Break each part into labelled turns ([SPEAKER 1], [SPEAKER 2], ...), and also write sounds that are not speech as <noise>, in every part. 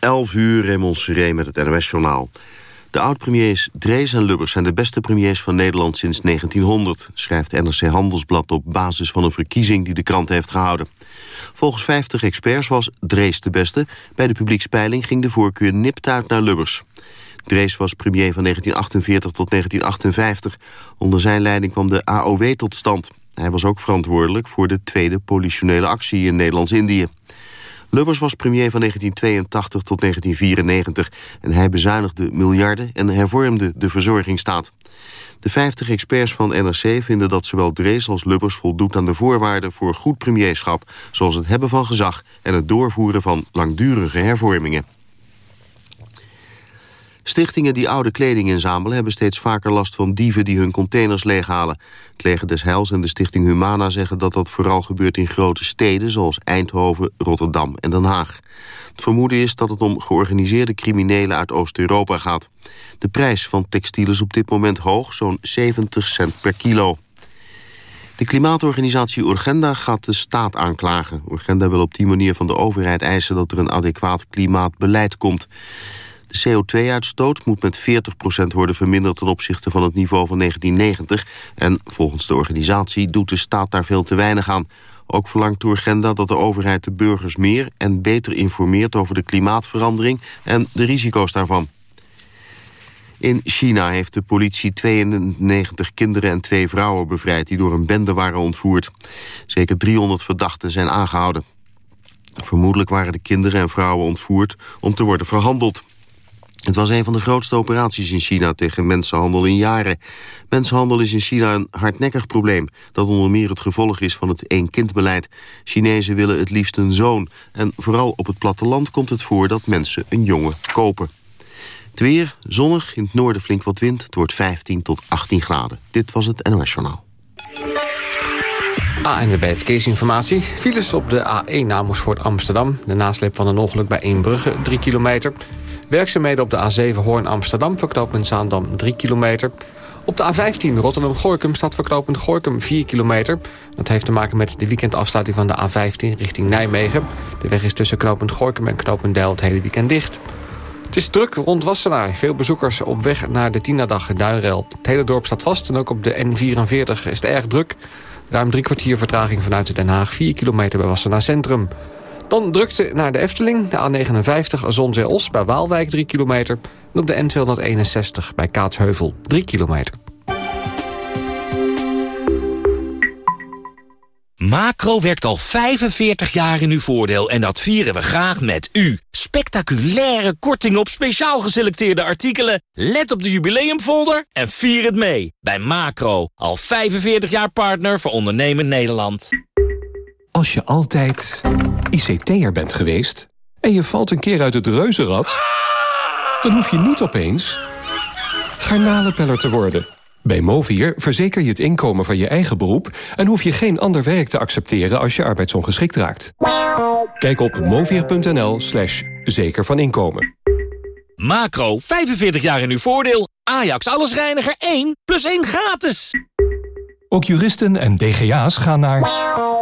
[SPEAKER 1] 11 uur, Raymond met het NOS-journaal. De oud-premiers Drees en Lubbers zijn de beste premiers van Nederland sinds 1900... schrijft NRC Handelsblad op basis van een verkiezing die de krant heeft gehouden. Volgens 50 experts was Drees de beste. Bij de publiekspeiling ging de voorkeur nipt uit naar Lubbers. Drees was premier van 1948 tot 1958. Onder zijn leiding kwam de AOW tot stand. Hij was ook verantwoordelijk voor de tweede politionele actie in Nederlands-Indië. Lubbers was premier van 1982 tot 1994 en hij bezuinigde miljarden en hervormde de verzorgingsstaat. De 50 experts van NRC vinden dat zowel Drees als Lubbers voldoet aan de voorwaarden voor goed premierschap, zoals het hebben van gezag en het doorvoeren van langdurige hervormingen. Stichtingen die oude kleding inzamelen... hebben steeds vaker last van dieven die hun containers leeghalen. Het Leger des Heils en de Stichting Humana zeggen dat dat vooral gebeurt in grote steden... zoals Eindhoven, Rotterdam en Den Haag. Het vermoeden is dat het om georganiseerde criminelen uit Oost-Europa gaat. De prijs van textiel is op dit moment hoog, zo'n 70 cent per kilo. De klimaatorganisatie Urgenda gaat de staat aanklagen. Urgenda wil op die manier van de overheid eisen dat er een adequaat klimaatbeleid komt. De CO2-uitstoot moet met 40% worden verminderd ten opzichte van het niveau van 1990. En volgens de organisatie doet de staat daar veel te weinig aan. Ook verlangt de agenda dat de overheid de burgers meer en beter informeert over de klimaatverandering en de risico's daarvan. In China heeft de politie 92 kinderen en twee vrouwen bevrijd... die door een bende waren ontvoerd. Zeker 300 verdachten zijn aangehouden. Vermoedelijk waren de kinderen en vrouwen ontvoerd om te worden verhandeld. Het was een van de grootste operaties in China tegen mensenhandel in jaren. Mensenhandel is in China een hardnekkig probleem... dat onder meer het gevolg is van het één-kindbeleid. Chinezen willen het liefst een zoon. En vooral op het platteland komt het voor dat mensen een jongen kopen. Het weer, zonnig, in het noorden flink wat wind. Het wordt 15 tot 18 graden. Dit was het NOS Journaal.
[SPEAKER 2] ANWB Verkeersinformatie. Files op de A1 Amersfoort Amsterdam. De nasleep van een ongeluk bij Eembrugge, 3 kilometer... Werkzaamheden op de A7 Hoorn-Amsterdam, verknopend Zaandam 3 kilometer. Op de A15 Rotterdam-Gorkum staat verknopend Gorkum 4 kilometer. Dat heeft te maken met de weekendafsluiting van de A15 richting Nijmegen. De weg is tussen knopend Gorkum en knopend het hele weekend dicht. Het is druk rond Wassenaar. Veel bezoekers op weg naar de Tina-dag Duinrail. Het hele dorp staat vast en ook op de N44 is het erg druk. Ruim drie kwartier vertraging vanuit Den Haag, 4 kilometer bij Wassenaar Centrum. Dan drukte naar de Efteling, de A59 Zonzee-Os bij Waalwijk 3 kilometer... en op de N261 bij Kaatsheuvel 3 kilometer.
[SPEAKER 3] Macro werkt al 45 jaar in uw voordeel en dat vieren we graag met u. Spectaculaire korting op speciaal geselecteerde artikelen. Let op de jubileumfolder en vier het mee. Bij Macro, al 45 jaar partner voor ondernemend Nederland.
[SPEAKER 4] Als je altijd ICT'er bent geweest en je valt een keer uit het reuzenrad... dan hoef je niet opeens garnalenpeller te worden. Bij Movier verzeker je het inkomen van je eigen beroep... en hoef je geen ander werk te accepteren als je arbeidsongeschikt raakt. Kijk op movier.nl slash zeker van inkomen.
[SPEAKER 3] Macro, 45 jaar in uw voordeel. Ajax allesreiniger 1 plus 1 gratis.
[SPEAKER 4] Ook juristen en DGA's gaan naar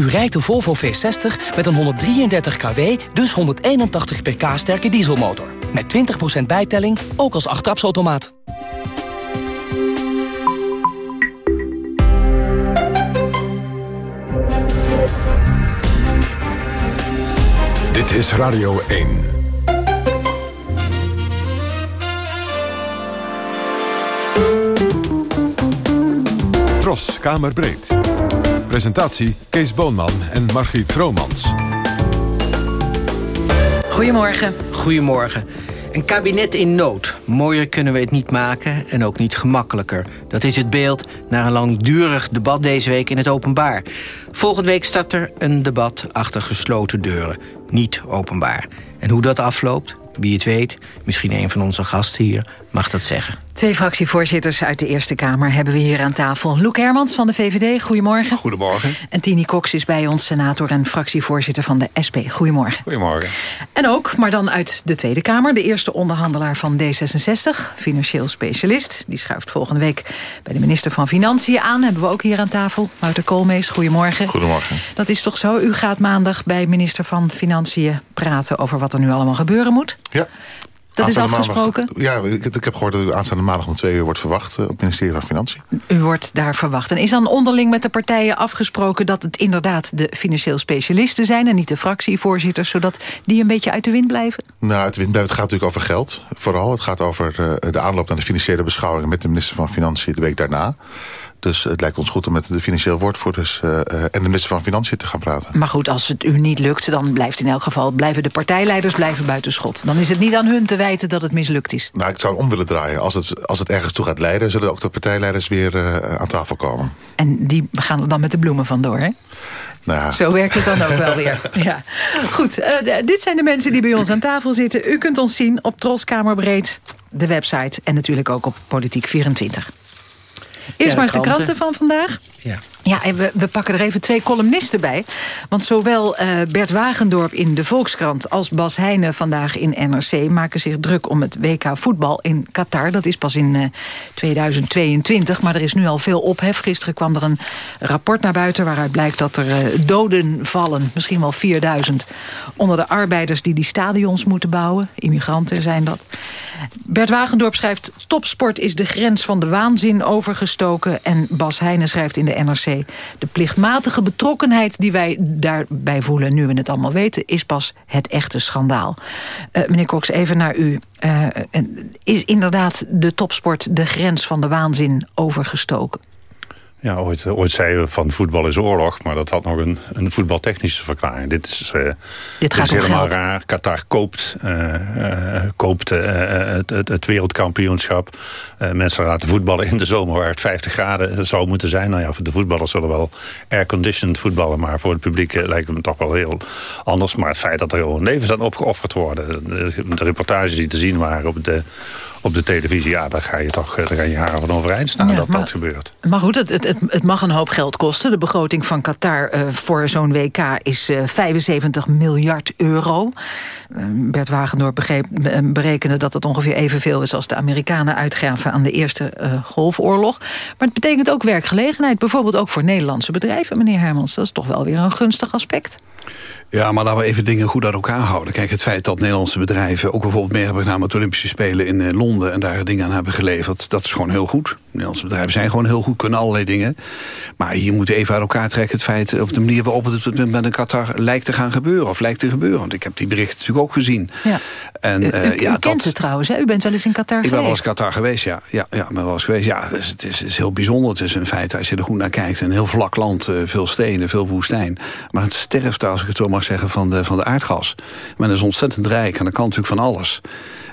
[SPEAKER 5] U rijdt de Volvo V60 met een 133 kW, dus 181 pk sterke dieselmotor. Met 20% bijtelling, ook als achttrapsautomaat.
[SPEAKER 6] Dit is Radio 1. Tros, Kamerbreed. Presentatie Kees Boonman en Margriet Vromans.
[SPEAKER 7] Goedemorgen. Goedemorgen. Een kabinet in nood. Mooier kunnen we het niet maken en ook niet gemakkelijker. Dat is het beeld na een langdurig debat deze week in het openbaar. Volgende week start er een debat achter gesloten deuren. Niet openbaar. En hoe dat afloopt, wie het weet, misschien een van onze gasten hier mag dat zeggen.
[SPEAKER 8] Twee fractievoorzitters uit de Eerste Kamer hebben we hier aan tafel. Loek Hermans van de VVD, goedemorgen.
[SPEAKER 9] Goedemorgen.
[SPEAKER 8] En Tini Cox is bij ons, senator en fractievoorzitter van de SP. Goedemorgen.
[SPEAKER 9] Goedemorgen.
[SPEAKER 8] En ook, maar dan uit de Tweede Kamer, de eerste onderhandelaar van D66, financieel specialist. Die schuift volgende week bij de minister van Financiën aan. Hebben we ook hier aan tafel. Wouter Koolmees, goedemorgen.
[SPEAKER 9] Goedemorgen.
[SPEAKER 8] Dat is toch zo? U gaat maandag bij minister van Financiën praten over wat er nu allemaal gebeuren moet?
[SPEAKER 9] Ja.
[SPEAKER 8] Dat is afgesproken?
[SPEAKER 9] Maandag, ja, ik, ik, heb gehoord dat u aanstaande maandag om twee uur wordt verwacht... op het ministerie van Financiën.
[SPEAKER 8] U wordt daar verwacht. En is dan onderling met de partijen afgesproken... dat het inderdaad de financieel specialisten zijn... en niet de fractievoorzitters, zodat die een beetje uit de wind blijven?
[SPEAKER 9] Nou, uit de wind blijven. Het gaat natuurlijk over geld. Vooral, het gaat over uh, de aanloop naar de financiële beschouwingen... met de minister van Financiën de week daarna. Dus het lijkt ons goed om met de financieel woordvoerders uh, en de minister van Financiën te gaan praten.
[SPEAKER 8] Maar goed, als het u niet lukt, dan blijft in elk geval blijven de partijleiders blijven buiten schot. Dan is het niet aan hun te wijten dat het mislukt is.
[SPEAKER 9] Nou, ik zou om willen draaien. Als het, als het ergens toe gaat leiden, zullen ook de partijleiders weer uh, aan tafel komen.
[SPEAKER 8] En die gaan er dan met de bloemen vandoor, hè?
[SPEAKER 9] Nou.
[SPEAKER 8] Zo werkt het dan ook wel weer. <laughs> Ja. Goed, uh, dit zijn de mensen die bij ons aan tafel zitten. U kunt ons zien op Troskamerbreed, de website... en natuurlijk ook op Politiek 24. Eerst maar eens de
[SPEAKER 7] kranten.
[SPEAKER 8] kranten van vandaag.
[SPEAKER 7] Ja.
[SPEAKER 8] Ja, en we, we pakken er even twee columnisten bij. Want zowel eh, Bert Wagendorp in de Volkskrant... als Bas Heijnen vandaag in NRC maken zich druk om het WK voetbal in Qatar. Dat is pas in eh, 2022, maar er is nu al veel ophef. Gisteren kwam er een rapport naar buiten waaruit blijkt dat er eh, doden vallen. Misschien wel 4000 onder de arbeiders die die stadions moeten bouwen. Immigranten zijn dat. Bert Wagendorp schrijft... topsport is de grens van de waanzin overgestoken. En Bas Heijnen schrijft in de NRC... de plichtmatige betrokkenheid die wij daarbij voelen... nu we het allemaal weten, is pas het echte schandaal. Eh, meneer Cox, even naar u. Eh, is inderdaad de topsport de grens van de waanzin overgestoken?
[SPEAKER 10] Ja, ooit, ooit zeiden we van voetbal is oorlog, maar dat had nog een, een voetbaltechnische verklaring. Dit is, eh,
[SPEAKER 8] Dit gaat
[SPEAKER 10] is
[SPEAKER 8] om
[SPEAKER 10] helemaal
[SPEAKER 8] geld.
[SPEAKER 10] raar. Qatar koopt, eh, eh, koopt eh, het, het, het wereldkampioenschap. Eh, mensen laten voetballen in de zomer waar het 50 graden zou moeten zijn. Nou ja, voor de voetballers zullen wel airconditioned voetballen, maar voor het publiek eh, lijkt het me toch wel heel anders. Maar het feit dat er gewoon levens aan opgeofferd worden, de, de reportages die te zien waren op de, op de televisie, ja, daar ga je toch eh, ga je haren van overeind staan
[SPEAKER 8] Ja,
[SPEAKER 10] dat
[SPEAKER 8] maar-
[SPEAKER 10] dat gebeurt.
[SPEAKER 8] Maar goed, het, het, het, mag een hoop geld kosten. De begroting van Qatar eh, voor zo'n WK is eh, 75 miljard euro. Eh, Bert Wagendorp begreep, eh, berekende dat het ongeveer evenveel is... als de Amerikanen uitgaven aan de Eerste eh, Golfoorlog. Maar het betekent ook werkgelegenheid. Bijvoorbeeld ook voor Nederlandse bedrijven, meneer Hermans. Dat is toch wel weer een gunstig aspect.
[SPEAKER 11] Ja, maar laten we even dingen goed uit elkaar houden. Kijk, het feit dat Nederlandse bedrijven ook bijvoorbeeld mee hebben gedaan met de Olympische Spelen in eh, Londen en daar dingen aan hebben geleverd, dat is gewoon heel goed. Nederlandse bedrijven zijn gewoon heel goed, kunnen allerlei dingen. Maar hier moeten we even uit elkaar trekken het feit op de manier waarop het met een Qatar lijkt te gaan gebeuren of lijkt te gebeuren. Want ik heb die berichten natuurlijk ook gezien.
[SPEAKER 8] Ja.
[SPEAKER 11] En,
[SPEAKER 8] u
[SPEAKER 11] eh,
[SPEAKER 8] u
[SPEAKER 11] ja,
[SPEAKER 8] kent het trouwens, hè? U bent wel eens in Qatar
[SPEAKER 11] ik ben wel eens
[SPEAKER 8] geweest.
[SPEAKER 11] Qatar geweest, ja. Ja, ja ben wel eens geweest. Ja, het is, het, is, het is heel bijzonder. Het is in feite, als je er goed naar kijkt, een heel vlak land. eh, veel stenen, veel woestijn. Maar het sterft als ik het zo mag zeggen, van de, van de aardgas. Men is ontzettend rijk en dat kan natuurlijk van alles.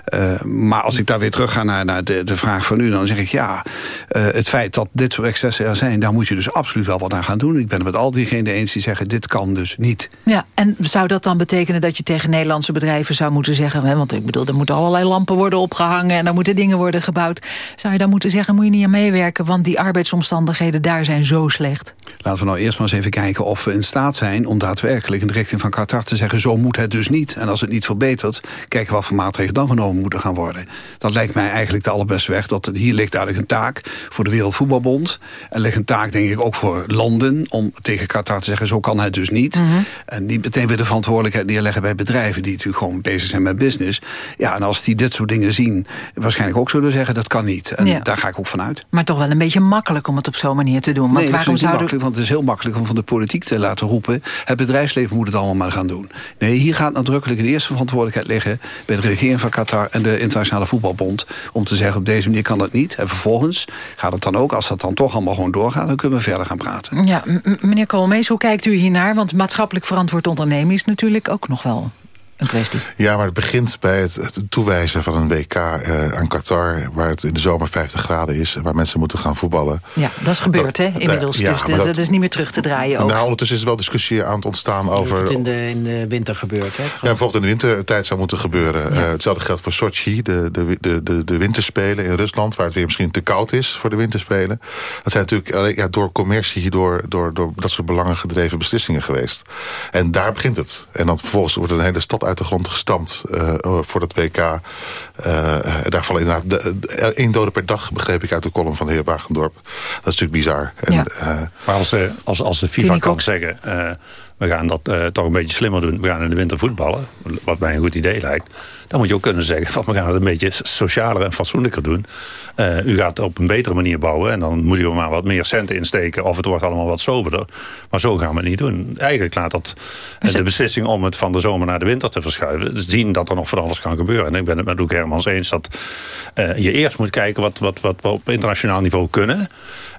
[SPEAKER 11] Eh, maar als ik daar weer terug ga naar, naar de, de vraag van u... dan zeg ik ja, eh, het feit dat dit soort excessen er zijn... daar moet je dus absoluut wel wat aan gaan doen. Ik ben het met al diegenen eens die zeggen... dit kan dus niet.
[SPEAKER 8] Ja, en zou dat dan betekenen dat je tegen Nederlandse bedrijven zou moeten zeggen... Hè? Want ik bedoel, er moeten allerlei lampen worden opgehangen... en er moeten dingen worden gebouwd. Zou je dan moeten zeggen, moet je niet aan meewerken... want die arbeidsomstandigheden daar zijn zo slecht?
[SPEAKER 11] Laten we nou eerst maar eens even kijken of we in staat zijn... om daadwerkelijk in de richting van Qatar te zeggen... zo moet het dus niet. En als het niet verbetert, kijken wat voor maatregelen dan genomen moeten gaan worden. Dat lijkt mij eigenlijk de allerbeste weg. Dat hier ligt duidelijk een taak voor de Wereldvoetbalbond. En ligt een taak, denk ik, ook voor landen... om tegen Qatar te zeggen, zo kan het dus niet.
[SPEAKER 8] Mhm.
[SPEAKER 11] En niet meteen weer de verantwoordelijkheid neerleggen bij bedrijven... die natuurlijk gewoon bezig zijn met business. Ja, en als die dit soort dingen zien... waarschijnlijk ook zullen zeggen, dat kan niet. En
[SPEAKER 8] Ja.
[SPEAKER 11] daar ga ik ook van uit.
[SPEAKER 8] Maar toch wel een beetje makkelijk om het op zo'n manier te doen. Want
[SPEAKER 11] nee,
[SPEAKER 8] waarom
[SPEAKER 11] ik niet
[SPEAKER 8] zouden...
[SPEAKER 11] makkelijk, want het is heel makkelijk om van de politiek te laten roepen... het bedrijfsleven moet het allemaal maar gaan doen. Nee, hier gaat nadrukkelijk de eerste verantwoordelijkheid liggen... bij de regering van Qatar en de Internationale Voetbalbond... om te zeggen, op deze manier kan dat niet. En vervolgens gaat het dan ook, als dat dan toch allemaal gewoon doorgaat... dan kunnen we verder gaan praten.
[SPEAKER 8] Ja, meneer Koolmees, hoe kijkt u hiernaar? Want maatschappelijk verantwoord ondernemen is natuurlijk ook nog wel een kwestie.
[SPEAKER 9] Ja, maar het begint bij het, het toewijzen van een WK eh, aan Qatar... waar het in de zomer 50 graden is... en waar mensen moeten gaan voetballen.
[SPEAKER 8] Ja, dat is gebeurd, hè, inmiddels.
[SPEAKER 9] ja,
[SPEAKER 8] dus dat, is niet meer terug te draaien ook.
[SPEAKER 9] Nou, ondertussen is er wel discussie aan het ontstaan over...
[SPEAKER 7] Het in de, in de winter gebeurt, hè?
[SPEAKER 9] Ja, bijvoorbeeld in de wintertijd zou moeten gebeuren. Eh, hetzelfde geldt voor Sochi, de, de, de, de, de winterspelen in Rusland... waar het weer misschien te koud is voor de winterspelen. Dat zijn natuurlijk alleen, ja, door commercie, door, door, door dat soort belangen gedreven beslissingen geweest. En daar begint het. En dan vervolgens wordt een hele stad uit de grond gestampt eh, voor dat WK. Eh, eh, daar vallen inderdaad de- de- één dode per dag, begreep ik uit de column van de heer Wagendorp. Dat is natuurlijk bizar. En, eh,
[SPEAKER 10] Maar als de, als, als de FIFA kan zeggen... eh, we gaan dat eh, toch een beetje slimmer doen. We gaan in de winter voetballen. Wat mij een goed idee lijkt. Dan moet je ook kunnen zeggen... Van, we gaan het een beetje socialer en fatsoenlijker doen. Eh, u gaat op een betere manier bouwen. En dan moet u er maar wat meer centen insteken. Of het wordt allemaal wat soberder. Maar zo gaan we het niet doen. Eigenlijk laat dat eh, de beslissing om het van de zomer naar de winter te verschuiven... zien dat er nog van alles kan gebeuren. En ik ben het met Loek Hermans eens dat eh, je eerst moet kijken... wat, wat, wat we op internationaal niveau kunnen...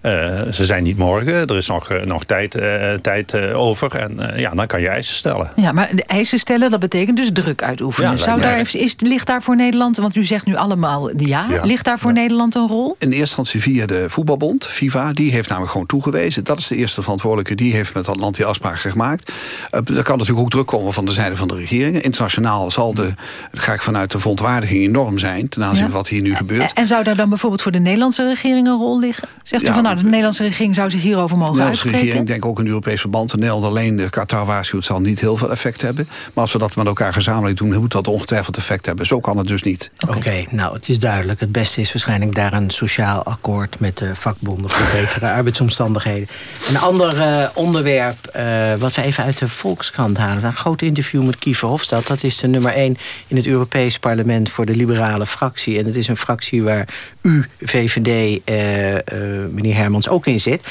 [SPEAKER 10] Eh, ze zijn niet morgen. Er is nog, eh, nog tijd, eh, tijd over. En eh, ja, dan kan je eisen stellen.
[SPEAKER 8] Ja, maar de eisen stellen, dat betekent dus druk uitoefenen.
[SPEAKER 10] Ja,
[SPEAKER 8] Zou daar, is, ligt daar voor Nederland, want u zegt nu allemaal ja,
[SPEAKER 11] Ja.
[SPEAKER 8] ligt daar voor Nederland een rol?
[SPEAKER 11] In eerste instantie via de voetbalbond, FIFA. Die heeft namelijk gewoon toegewezen. Dat is de eerste verantwoordelijke. Die heeft met dat land die afspraken gemaakt. Uh, er kan natuurlijk ook druk komen van de zijde van de regeringen. Internationaal zal de, ga ik vanuit de verontwaardiging enorm zijn... ten aanzien
[SPEAKER 8] Ja.
[SPEAKER 11] van wat hier nu gebeurt.
[SPEAKER 8] En zou daar dan bijvoorbeeld voor de Nederlandse regering een rol liggen? Zegt u van nou, de Nederlandse regering zou zich hierover mogen
[SPEAKER 11] De Nederlandse
[SPEAKER 8] uitspreken?
[SPEAKER 11] regering, denk ook in Europees verband. En Nederland alleen de Qatar waarschuwt zal niet heel veel effect hebben. Maar als we dat met elkaar gezamenlijk doen... moet dat ongetwijfeld effect hebben. Zo kan het dus niet.
[SPEAKER 7] Oké, nou, het is duidelijk. Het beste is waarschijnlijk daar een sociaal akkoord... met de vakbonden voor betere <laughs> arbeidsomstandigheden. Een ander eh, onderwerp eh, wat we even uit de Volkskrant halen... een groot interview met Kiefer Hofstad. Dat is de nummer 1 in het Europees parlement voor de liberale fractie. En het is een fractie waar u, VVD, eh, eh, meneer Hermans, ook in zit.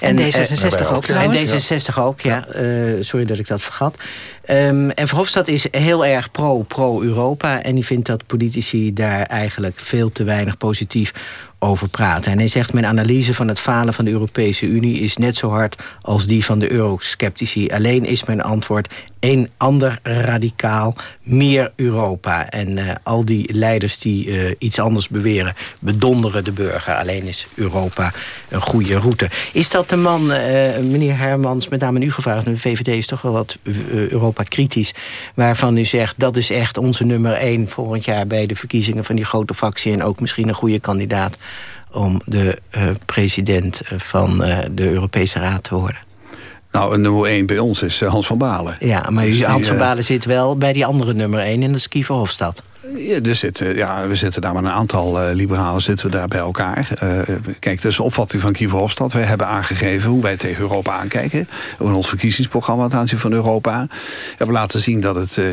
[SPEAKER 8] En
[SPEAKER 7] eh,
[SPEAKER 8] D66 ook
[SPEAKER 7] En
[SPEAKER 8] trouwens.
[SPEAKER 7] D66 ook, ja. Eh, sorry dat ik dat vergat. Ehm, en Verhofstadt is heel erg pro- pro-Europa. en die vindt dat politici daar eigenlijk veel te weinig positief over praten. En hij zegt, mijn analyse van het falen van de Europese Unie... is net zo hard als die van de eurosceptici. Alleen is mijn antwoord een ander radicaal, meer Europa. En eh, al die leiders die eh, iets anders beweren... bedonderen de burger. Alleen is Europa een goede route. Is dat de man, eh, meneer Hermans, met name u gevraagd... de VVD is toch wel wat Europa-kritisch... waarvan u zegt, dat is echt onze nummer één... volgend jaar bij de verkiezingen van die grote fractie... en ook misschien een goede kandidaat om de eh, president eh, van eh, de Europese Raad te worden.
[SPEAKER 11] Nou, nummer 1 bij ons is Hans van Balen.
[SPEAKER 7] Ja, maar
[SPEAKER 11] Dus die,
[SPEAKER 7] Hans van Balen zit wel bij die andere nummer 1 en dat is.
[SPEAKER 11] Ja, er zitten, ja, we zitten daar met een aantal eh, liberalen zitten we daar bij elkaar. Eh, kijk, is de opvatting van Kiefer Hofstad. Wij hebben aangegeven hoe wij tegen Europa aankijken. In ons verkiezingsprogramma ten aanzien van Europa. We hebben laten zien dat het eh,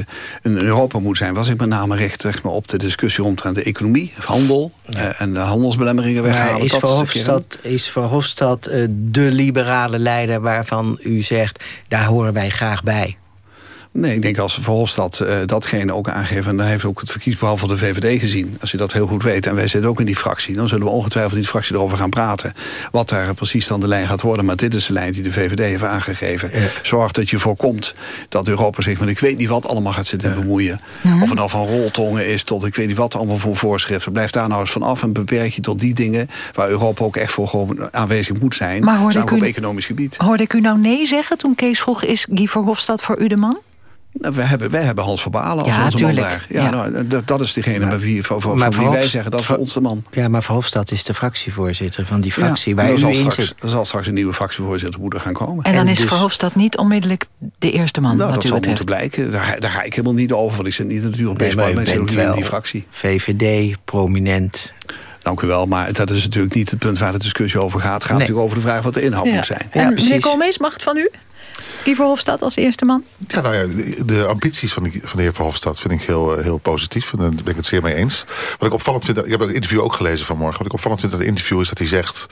[SPEAKER 11] een Europa moet zijn. Was ik met name richt zeg maar, op de discussie omtrent de economie, handel en de handelsbelemmeringen weghalen.
[SPEAKER 7] Is. Verhofstadt, is de liberale leider waarvan u zegt... daar horen wij graag bij?
[SPEAKER 11] Nee, ik denk als Verhofstadt uh, datgene ook aangeven... en daar heeft ook het verkiezingsbehaal van de VVD gezien... als u dat heel goed weet, en wij zitten ook in die fractie... dan zullen we ongetwijfeld in die fractie erover gaan praten... wat daar precies dan de lijn gaat worden. Maar dit is de lijn die de VVD heeft aangegeven. Ja. Zorg dat je voorkomt dat Europa zich met ik weet niet wat allemaal gaat zitten ja. bemoeien. Ja. Of het nou van roltongen is tot ik weet niet wat allemaal voor voorschriften. Blijf daar nou eens van af en beperk je tot die dingen... waar Europa ook echt voor gewoon aanwezig moet zijn.
[SPEAKER 8] Maar hoorde
[SPEAKER 11] ik u, op economisch gebied.
[SPEAKER 8] Hoorde ik u nou nee zeggen toen Kees vroeg... is Guy Verhofstadt voor u de man?
[SPEAKER 11] Nou, wij, hebben, wij hebben Hans van Balen als
[SPEAKER 7] Ja,
[SPEAKER 11] onze man daar. Ja,
[SPEAKER 7] Ja.
[SPEAKER 11] Nou, dat, dat is degene bij wie, van, van,
[SPEAKER 7] Maar
[SPEAKER 11] van wie wij zeggen dat is onze man.
[SPEAKER 7] Ja, maar Verhofstadt is de fractievoorzitter van die fractie
[SPEAKER 11] Ja,
[SPEAKER 7] waar
[SPEAKER 11] er
[SPEAKER 7] u
[SPEAKER 11] zal
[SPEAKER 7] in
[SPEAKER 11] straks,
[SPEAKER 7] zit.
[SPEAKER 11] Er zal straks een nieuwe fractievoorzitter moeten gaan komen.
[SPEAKER 8] En dan is
[SPEAKER 7] dus-
[SPEAKER 8] Verhofstadt niet onmiddellijk de eerste man,
[SPEAKER 11] Nou,
[SPEAKER 8] wat
[SPEAKER 11] dat
[SPEAKER 8] u
[SPEAKER 11] zal
[SPEAKER 8] betreft.
[SPEAKER 11] moeten blijken. Daar, daar ga ik helemaal niet over, want ik zit niet Europees
[SPEAKER 7] Nee, maar.
[SPEAKER 11] Ik zit niet in die fractie.
[SPEAKER 7] VVD, prominent.
[SPEAKER 11] Dank u wel, maar dat is natuurlijk niet het punt waar de discussie over gaat. Het gaat
[SPEAKER 7] Nee.
[SPEAKER 11] natuurlijk over de vraag wat de inhoud
[SPEAKER 8] Ja.
[SPEAKER 11] moet zijn.
[SPEAKER 8] En meneer Koolmees, mag het van u? Guy Verhofstadt als eerste man?
[SPEAKER 9] Ja, nou ja, de, de ambities van, die, van de heer Verhofstadt vind ik heel, eh, heel positief. En daar ben ik het zeer mee eens. Wat ik opvallend vind, ik heb het interview ook gelezen vanmorgen. Wat ik opvallend vind aan het interview is dat hij zegt,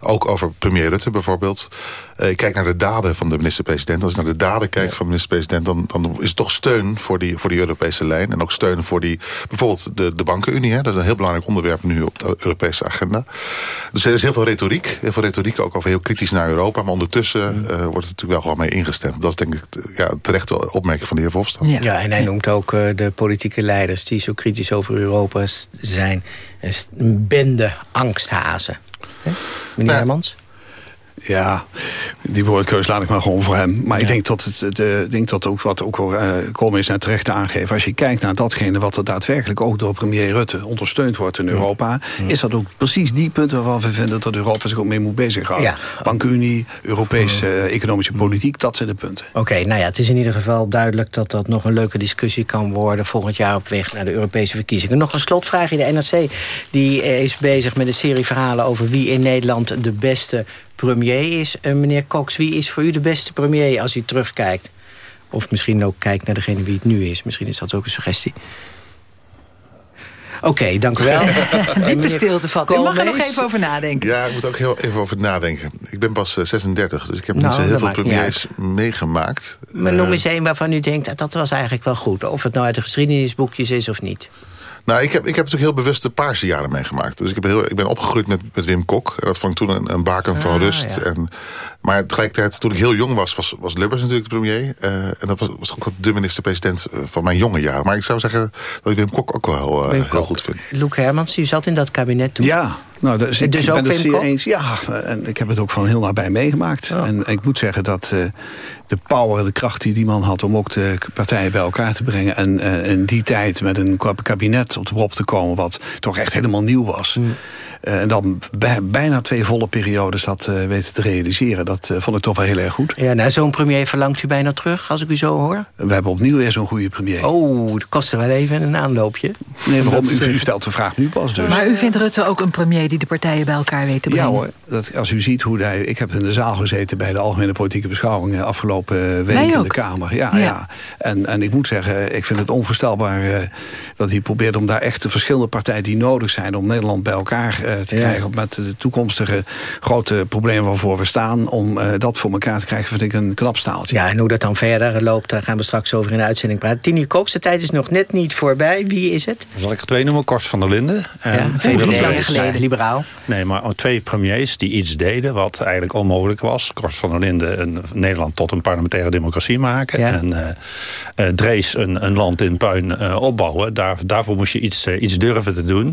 [SPEAKER 9] ook over premier Rutte bijvoorbeeld. eh, kijk naar de daden van de minister-president. Als ik naar de daden kijk van de minister-president, dan, dan is het toch steun voor die, voor die Europese lijn. En ook steun voor die, bijvoorbeeld de, de bankenunie. Hè. Dat is een heel belangrijk onderwerp nu op de Europese agenda. Dus er is heel veel retoriek. Heel veel retoriek ook over heel kritisch naar Europa. Maar ondertussen eh, wordt het natuurlijk wel gewoon mee ingestemd. Dat is denk ik ja, terechte opmerking van de heer Verhofstadt.
[SPEAKER 7] Ja. en hij noemt ook eh, de politieke leiders die zo kritisch over Europa zijn. een bende angsthazen. Meneer Hermans?
[SPEAKER 11] Ja, die woordkeus laat ik maar gewoon voor hem. Maar ik denk dat, het, de, denk dat ook wat ook uh, Koolmees net terecht aangeeft... als je kijkt naar datgene wat er daadwerkelijk ook door premier Rutte... ondersteund wordt in Europa... is dat ook precies die punten waarvan we vinden... dat Europa zich ook mee moet bezighouden.
[SPEAKER 7] Ja.
[SPEAKER 11] Bankunie, Europese eh, economische politiek, dat zijn de punten.
[SPEAKER 7] Oké, nou ja, het is in ieder geval duidelijk dat dat nog een leuke discussie kan worden... volgend jaar op weg naar de Europese verkiezingen. Nog een slotvraagje. De NRC die eh, is bezig met een serie verhalen... over wie in Nederland de beste premier is. Uh, meneer Cox, wie is voor u de beste premier als u terugkijkt? Of misschien ook kijkt naar degene wie het nu is. Misschien is dat ook een suggestie. Oké, okay, dank u wel. <laughs>
[SPEAKER 8] Diepe stilte vat. U mag er nog even over nadenken.
[SPEAKER 9] Ja, ik moet ook heel even over nadenken. Ik ben pas uh, 36, dus ik heb nou, niet zo heel veel premiers meegemaakt.
[SPEAKER 7] Maar noem eens een waarvan u denkt, dat was eigenlijk wel goed. Of het nou uit de geschiedenisboekjes is of niet.
[SPEAKER 9] Nou, ik heb, ik heb natuurlijk heel bewust de paarse jaren meegemaakt. Dus ik, heb heel, ik ben opgegroeid met, met Wim Kok. En dat vond ik toen een, een baken van
[SPEAKER 7] Ah,
[SPEAKER 9] rust.
[SPEAKER 7] ja.
[SPEAKER 9] En, maar tegelijkertijd, toen ik heel jong was, was, was Lubbers natuurlijk de premier. Uh, en dat was, was ook de minister-president van mijn jonge jaren. Maar ik zou zeggen dat ik Wim Kok ook wel uh, heel
[SPEAKER 7] Kok.
[SPEAKER 9] goed vind.
[SPEAKER 7] Loek Hermans, u zat in dat kabinet toen.
[SPEAKER 11] Ja, nou, dus ik
[SPEAKER 7] dus
[SPEAKER 11] ben
[SPEAKER 7] ook
[SPEAKER 11] het zeer
[SPEAKER 7] Kok?
[SPEAKER 11] eens. Ja, en ik heb het ook van heel nabij meegemaakt.
[SPEAKER 7] Oh.
[SPEAKER 11] En ik moet zeggen dat uh, de power en de kracht die die man had... om ook de partijen bij elkaar te brengen... en uh, in die tijd met een kabinet op de prop te komen... wat toch echt helemaal nieuw was...
[SPEAKER 7] Hmm.
[SPEAKER 11] Uh, en dan bij, bijna twee volle periodes dat uh, weten te realiseren. Dat uh, vond ik toch wel heel erg goed.
[SPEAKER 7] Ja, nou, zo'n premier verlangt u bijna terug, als ik u zo hoor?
[SPEAKER 11] We hebben opnieuw weer zo'n goede premier.
[SPEAKER 7] Oh, dat kostte wel even een aanloopje.
[SPEAKER 11] Nee, waarom? U, u stelt de vraag nu pas dus.
[SPEAKER 8] Maar u vindt Rutte ook een premier die de partijen bij elkaar weet te brengen?
[SPEAKER 11] Ja hoor, dat, als u ziet hoe hij... Ik heb in de zaal gezeten bij de Algemene Politieke Beschouwingen... afgelopen week in de Kamer. Ja, ja. ja. En, en ik moet zeggen, ik vind het onvoorstelbaar... Uh, dat hij probeert om daar echt de verschillende partijen die nodig zijn... om Nederland bij elkaar uh, te ja. krijgen... met de toekomstige grote problemen waarvoor we staan... om uh, dat voor elkaar te krijgen, vind ik een knap staaltje.
[SPEAKER 7] Ja, en hoe dat dan verder loopt, daar gaan we straks over in de uitzending praten. Tini Cox, de tijd is nog net niet voorbij. Wie is het?
[SPEAKER 10] Zal ik er twee noemen? Kort van der Linden.
[SPEAKER 7] Ja, VVD lang geleden, liberaal.
[SPEAKER 10] Nee, maar twee premiers die iets deden wat eigenlijk onmogelijk was. Kort van der Linden een, Nederland tot een parlementaire democratie maken.
[SPEAKER 7] Ja.
[SPEAKER 10] En uh, uh, Drees een, een, land in puin uh, opbouwen. Daar, daarvoor moest je iets, iets durven te doen.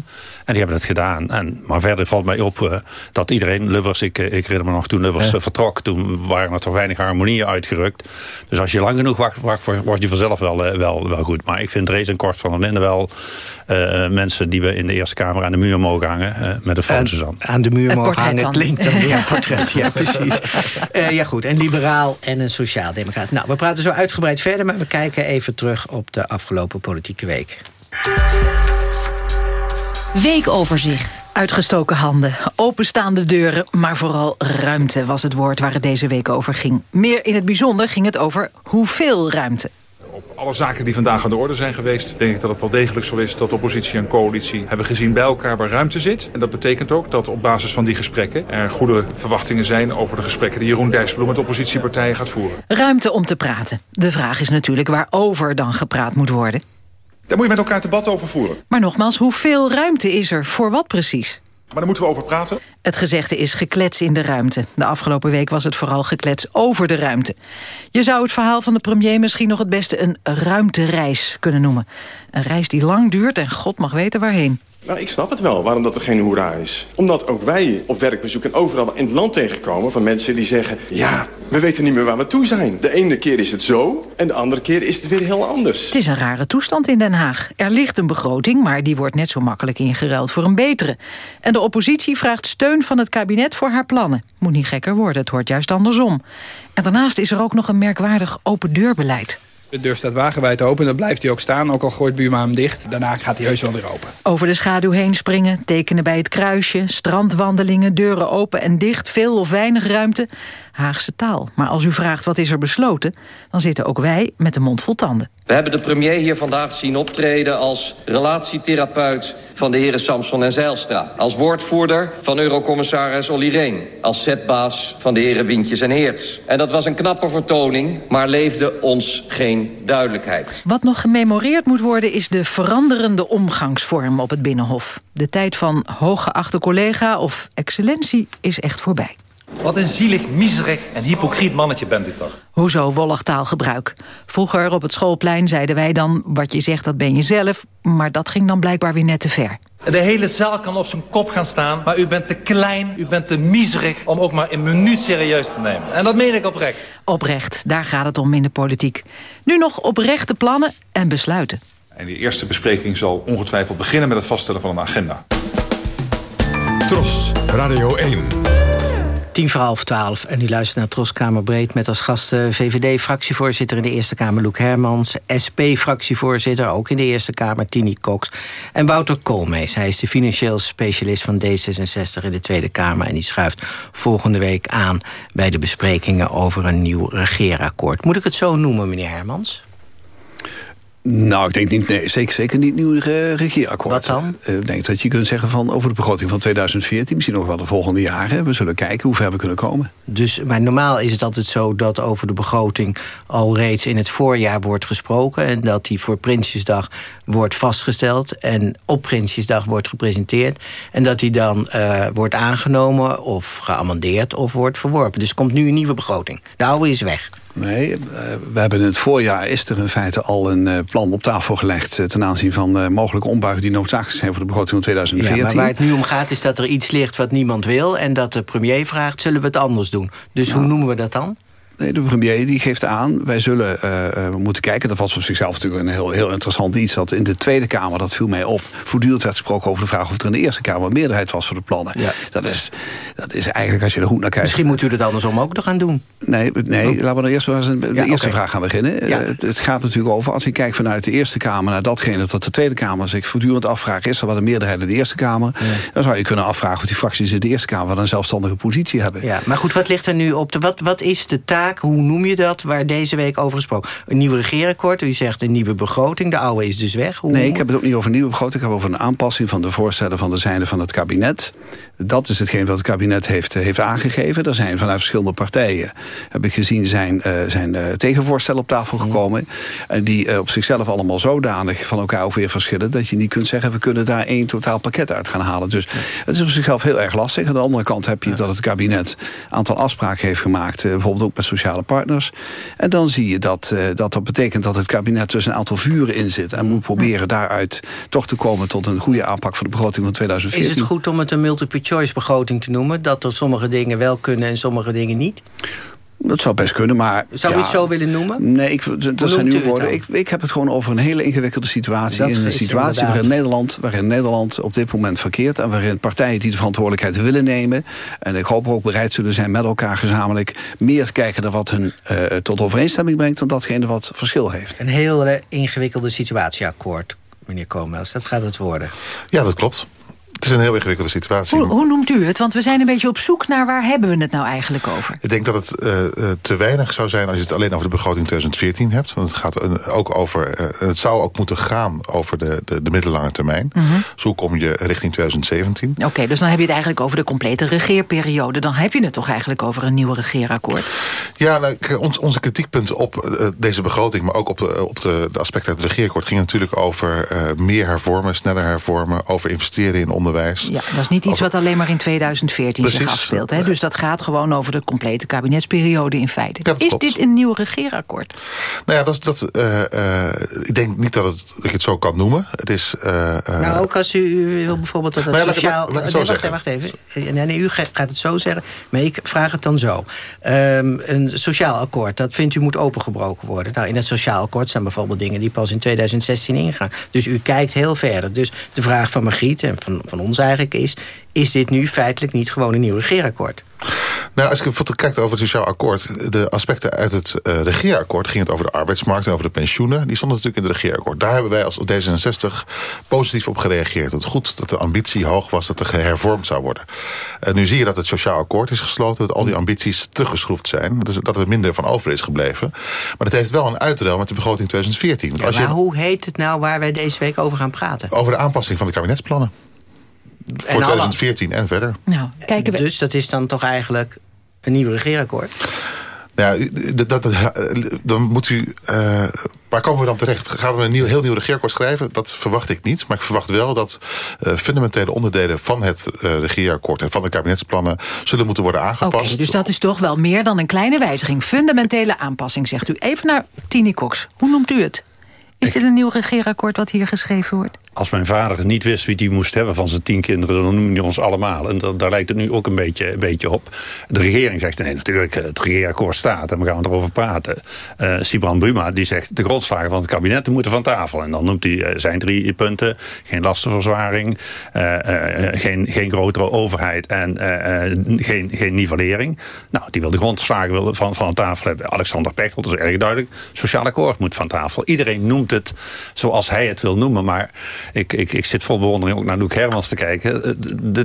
[SPEAKER 10] En die hebben het gedaan. En, maar verder valt mij op dat iedereen, Lubbers, ik, ik herinner me nog toen Lubbers vertrok. Toen waren er toch weinig harmonieën uitgerukt. Dus als je lang genoeg wacht, wacht word je vanzelf wel, wel, wel goed. Maar ik vind Drees en Kort van der Linden wel mensen die we in de Eerste Kamer aan de muur mogen hangen. met foto's aan.
[SPEAKER 7] Aan de muur
[SPEAKER 8] Het
[SPEAKER 7] mogen hangen.
[SPEAKER 8] dan.
[SPEAKER 7] Het klinkt dan. Ja, <laughs> portret. Ja, precies. Uh, ja, goed. Een liberaal en een sociaaldemocraat. Nou, we praten zo uitgebreid verder, maar we kijken even terug op de afgelopen politieke week.
[SPEAKER 12] Weekoverzicht.
[SPEAKER 8] Uitgestoken handen, openstaande deuren, maar vooral ruimte was het woord waar het deze week over ging. Meer in het bijzonder ging het over hoeveel ruimte.
[SPEAKER 13] Alle zaken die vandaag aan de orde zijn geweest... denk ik dat het wel degelijk zo is dat oppositie en coalitie hebben gezien bij elkaar waar ruimte zit. En dat betekent ook dat op basis van die gesprekken... er goede verwachtingen zijn over de gesprekken die Jeroen Dijsselbloem met oppositiepartijen gaat voeren.
[SPEAKER 8] Ruimte om te praten. De vraag is natuurlijk waarover dan gepraat moet worden.
[SPEAKER 13] Daar moet je met elkaar debat over voeren.
[SPEAKER 8] Maar nogmaals, hoeveel ruimte is er voor wat precies?
[SPEAKER 13] Maar daar moeten we over praten.
[SPEAKER 8] Het gezegde is geklets in de ruimte. De afgelopen week was het vooral geklets over de ruimte. Je zou het verhaal van de premier misschien nog het beste een ruimtereis kunnen noemen. Een reis die lang duurt en God mag weten waarheen.
[SPEAKER 14] Nou, ik snap het wel, waarom dat er geen hoera is. Omdat ook wij op werkbezoek en overal in het land tegenkomen... van mensen die zeggen, ja, we weten niet meer waar we toe zijn. De ene keer is het zo en de andere keer is het weer heel anders.
[SPEAKER 8] Het is een rare toestand in Den Haag. Er ligt een begroting, maar die wordt net zo makkelijk ingeruild voor een betere. En de oppositie vraagt steun van het kabinet voor haar plannen. Moet niet gekker worden, het hoort juist andersom. En daarnaast is er ook nog een merkwaardig open deurbeleid.
[SPEAKER 15] De deur staat wagenwijd open, dan blijft hij ook staan. Ook al gooit Buma hem dicht, daarna gaat hij heus wel weer open.
[SPEAKER 8] Over de schaduw heen springen, tekenen bij het kruisje... strandwandelingen, deuren open en dicht, veel of weinig ruimte. Haagse taal. Maar als u vraagt wat is er besloten... dan zitten ook wij met de mond vol tanden.
[SPEAKER 16] We hebben de premier hier vandaag zien optreden als relatietherapeut van de heren Samson en Zeilstra. Als woordvoerder van eurocommissaris Olly Reen. Als zetbaas van de heren Wintjes en Heerts. En dat was een knappe vertoning, maar leefde ons geen duidelijkheid.
[SPEAKER 8] Wat nog gememoreerd moet worden is de veranderende omgangsvorm op het Binnenhof. De tijd van hooggeachte collega of excellentie is echt voorbij.
[SPEAKER 17] Wat een zielig, miserig en hypocriet mannetje bent u toch?
[SPEAKER 8] Hoezo wollig taalgebruik? Vroeger op het schoolplein zeiden wij dan... wat je zegt, dat ben je zelf. Maar dat ging dan blijkbaar weer net te ver.
[SPEAKER 17] De hele zaal kan op zijn kop gaan staan... maar u bent te klein, u bent te miserig... om ook maar een minuut serieus te nemen. En dat meen ik oprecht.
[SPEAKER 8] Oprecht, daar gaat het om in de politiek. Nu nog oprechte plannen en besluiten.
[SPEAKER 13] En die eerste bespreking zal ongetwijfeld beginnen... met het vaststellen van een agenda.
[SPEAKER 6] Tros, Radio 1.
[SPEAKER 7] Tien voor half twaalf en u luistert naar Troskamer Breed... met als gast VVD-fractievoorzitter in de Eerste Kamer Loek Hermans... SP-fractievoorzitter, ook in de Eerste Kamer, Tini Cox... en Wouter Koolmees. Hij is de financieel specialist van D66 in de Tweede Kamer... en die schuift volgende week aan bij de besprekingen... over een nieuw regeerakkoord. Moet ik het zo noemen, meneer Hermans?
[SPEAKER 11] Nou, ik denk niet, nee, zeker, zeker niet nieuw regeerakkoord.
[SPEAKER 7] Wat dan?
[SPEAKER 11] Uh, ik denk dat je kunt zeggen van over de begroting van 2014... misschien nog wel de volgende jaren. We zullen kijken hoe ver we kunnen komen.
[SPEAKER 7] Dus, maar normaal is het altijd zo dat over de begroting... al reeds in het voorjaar wordt gesproken... en dat die voor Prinsjesdag wordt vastgesteld... en op Prinsjesdag wordt gepresenteerd... en dat die dan uh, wordt aangenomen of geamendeerd of wordt verworpen. Dus er komt nu een nieuwe begroting. De oude is weg.
[SPEAKER 11] Nee, we hebben in het voorjaar is er in feite al een plan op tafel gelegd... ten aanzien van mogelijke ombuigingen die noodzakelijk zijn voor de begroting van 2014.
[SPEAKER 7] Ja, maar waar het nu om gaat is dat er iets ligt wat niemand wil... en dat de premier vraagt, zullen we het anders doen? Dus nou, hoe noemen we dat dan?
[SPEAKER 11] Nee, de premier die geeft aan, wij zullen uh, moeten kijken... dat was op zichzelf natuurlijk een heel, heel interessant iets... dat in de Tweede Kamer, dat viel mij op... voortdurend werd gesproken over de vraag of er in de Eerste Kamer... een meerderheid was voor de plannen. Ja. Dat, is, dat is eigenlijk, als je er goed naar kijkt...
[SPEAKER 7] Misschien moet u het andersom ook nog gaan doen.
[SPEAKER 11] Nee, nee oh. laten we dan eerst maar eens de ja, eerste okay. vraag gaan beginnen. Ja. Het, het, gaat natuurlijk over, als je kijkt vanuit de Eerste Kamer... naar datgene dat de Tweede Kamer zich voortdurend afvraagt... is er wel een meerderheid in de Eerste Kamer? Dan zou je kunnen afvragen of die fracties in de Eerste Kamer... wel een zelfstandige positie hebben.
[SPEAKER 7] Ja, maar goed, wat ligt er nu op? De, wat, wat is de taak, hoe noem je dat? waar deze week over gesproken. Een nieuw regeerakkoord, u zegt een nieuwe begroting. De oude is dus weg.
[SPEAKER 11] Hoe... Nee, ik heb het ook niet over een nieuwe begroting. Ik heb het over een aanpassing van de voorstellen van de zijde van het kabinet. Dat is hetgeen wat het kabinet heeft, heeft aangegeven. Er zijn vanuit verschillende partijen, heb ik gezien, zijn, uh, zijn uh, tegenvoorstellen op tafel gekomen. En die uh, op zichzelf allemaal zodanig van elkaar ook weer verschillen... dat je niet kunt zeggen, we kunnen daar één totaal pakket uit gaan halen. Dus het is op zichzelf heel erg lastig. Aan de andere kant heb je dat het kabinet een aantal afspraken heeft gemaakt... bijvoorbeeld ook met sociale partners. En dan zie je dat dat, dat betekent dat het kabinet tussen een aantal vuren in zit... en moet proberen daaruit toch te komen tot een goede aanpak... van de begroting van 2014.
[SPEAKER 7] Is het goed om het een multiple choice begroting te noemen? Dat er sommige dingen wel kunnen en sommige dingen niet?
[SPEAKER 11] Dat zou best kunnen, maar...
[SPEAKER 7] Zou ja, u het zo willen noemen?
[SPEAKER 11] Nee, ik, dat zijn uw woorden. Ik, ik heb het gewoon over een hele ingewikkelde situatie. Dat in een situatie waarin Nederland, waarin Nederland op dit moment verkeert... en waarin partijen die de verantwoordelijkheid willen nemen... en ik hoop ook bereid zullen zijn met elkaar gezamenlijk... meer te kijken naar wat hun uh, tot overeenstemming brengt... dan datgene wat verschil heeft.
[SPEAKER 7] Een hele ingewikkelde situatieakkoord, meneer Komels. Dat gaat het worden.
[SPEAKER 9] Ja, dat klopt. Het is een heel ingewikkelde situatie.
[SPEAKER 8] Hoe, hoe, noemt u het? Want we zijn een beetje op zoek naar waar hebben we het nou eigenlijk over?
[SPEAKER 9] Ik denk dat het uh, te weinig zou zijn als je het alleen over de begroting 2014 hebt. Want het, gaat ook over, uh, het zou ook moeten gaan over de, de, de middellange termijn. Mm -hmm. Zo kom je richting 2017.
[SPEAKER 8] Oké, okay, dus dan heb je het eigenlijk over de complete regeerperiode. Dan heb je het toch eigenlijk over een nieuw regeerakkoord?
[SPEAKER 9] Ja, nou, ons, onze kritiekpunten op uh, deze begroting... maar ook op, de, op de, de aspecten uit het regeerakkoord... ging natuurlijk over meer hervormen, sneller hervormen... over investeren in onderwijs.
[SPEAKER 8] Ja, dat is niet iets over... wat alleen maar in 2014 Precies. zich afspeelt. Hè? Dus dat gaat gewoon over de complete kabinetsperiode in feite. Ja, is klopt. dit een nieuw regeerakkoord?
[SPEAKER 9] Nou ja, dat, dat, uh, ik denk niet dat, het, dat ik het zo kan noemen. Het is...
[SPEAKER 7] nou, ook als u, u wil bijvoorbeeld dat het
[SPEAKER 9] ja,
[SPEAKER 7] sociaal...
[SPEAKER 9] Laat, laat, laat
[SPEAKER 7] nee, wacht, even, wacht even. Nee, nee, u gaat het zo zeggen, maar ik vraag het dan zo. Um, een sociaal akkoord, dat vindt u moet opengebroken worden. Nou, in het sociaal akkoord staan bijvoorbeeld dingen die pas in 2016 ingaan. Dus u kijkt heel verder. Dus de vraag van Margriet en van, van ons eigenlijk is... is dit nu feitelijk niet gewoon een nieuw regeerakkoord?
[SPEAKER 9] Nou, als ik kijk over het sociaal akkoord... de aspecten uit het uh, regeerakkoord... ging het over de arbeidsmarkt en over de pensioenen. Die stonden natuurlijk in het regeerakkoord. Daar hebben wij als D66 positief op gereageerd. Het goed dat de ambitie hoog was dat er gehervormd zou worden. En nu zie je dat het sociaal akkoord is gesloten... dat al die ambities teruggeschroefd zijn. Dus dat er minder van over is gebleven. Maar dat heeft wel een uitruil met de begroting 2014.
[SPEAKER 7] Want als ja, maar je... hoe heet het nou waar wij deze week over gaan praten?
[SPEAKER 9] Over de aanpassing van de kabinetsplannen. Voor 2014 en verder.
[SPEAKER 7] Nou, kijken we... Dus dat is dan toch eigenlijk een nieuw regeerakkoord?
[SPEAKER 9] Ja, dat, dat, dan moet u... Uh, waar komen we dan terecht? Gaan we een nieuw, heel nieuw regeerakkoord schrijven? Dat verwacht ik niet. Maar ik verwacht wel dat uh, fundamentele onderdelen van het uh, regeerakkoord... en van de kabinetsplannen zullen moeten worden aangepast.
[SPEAKER 8] Okay, dus dat is toch wel meer dan een kleine wijziging. Fundamentele aanpassing, zegt u. Even naar Tini Cox. Hoe noemt u het? Is dit een nieuw regeerakkoord wat hier geschreven wordt?
[SPEAKER 10] Als mijn vader niet wist wie die moest hebben van zijn tien kinderen... dan noemde hij ons allemaal. En daar lijkt het nu ook een beetje, een beetje op. De regering zegt, nee, natuurlijk, het regeerakkoord staat... en we gaan erover praten. Uh, Sibran Buma die zegt, de grondslagen van het kabinet moeten van tafel. En dan noemt hij uh, zijn drie punten. Geen lastenverzwaring, uh, geen, geen grotere overheid... en geen, geen nivellering. Nou, die wil de grondslagen van, van tafel hebben. Alexander Pechtold is erg duidelijk. Sociaal akkoord moet van tafel. Iedereen noemt het zoals hij het wil noemen, maar ik, ik, ik zit vol bewondering ook naar Luc Hermans te kijken.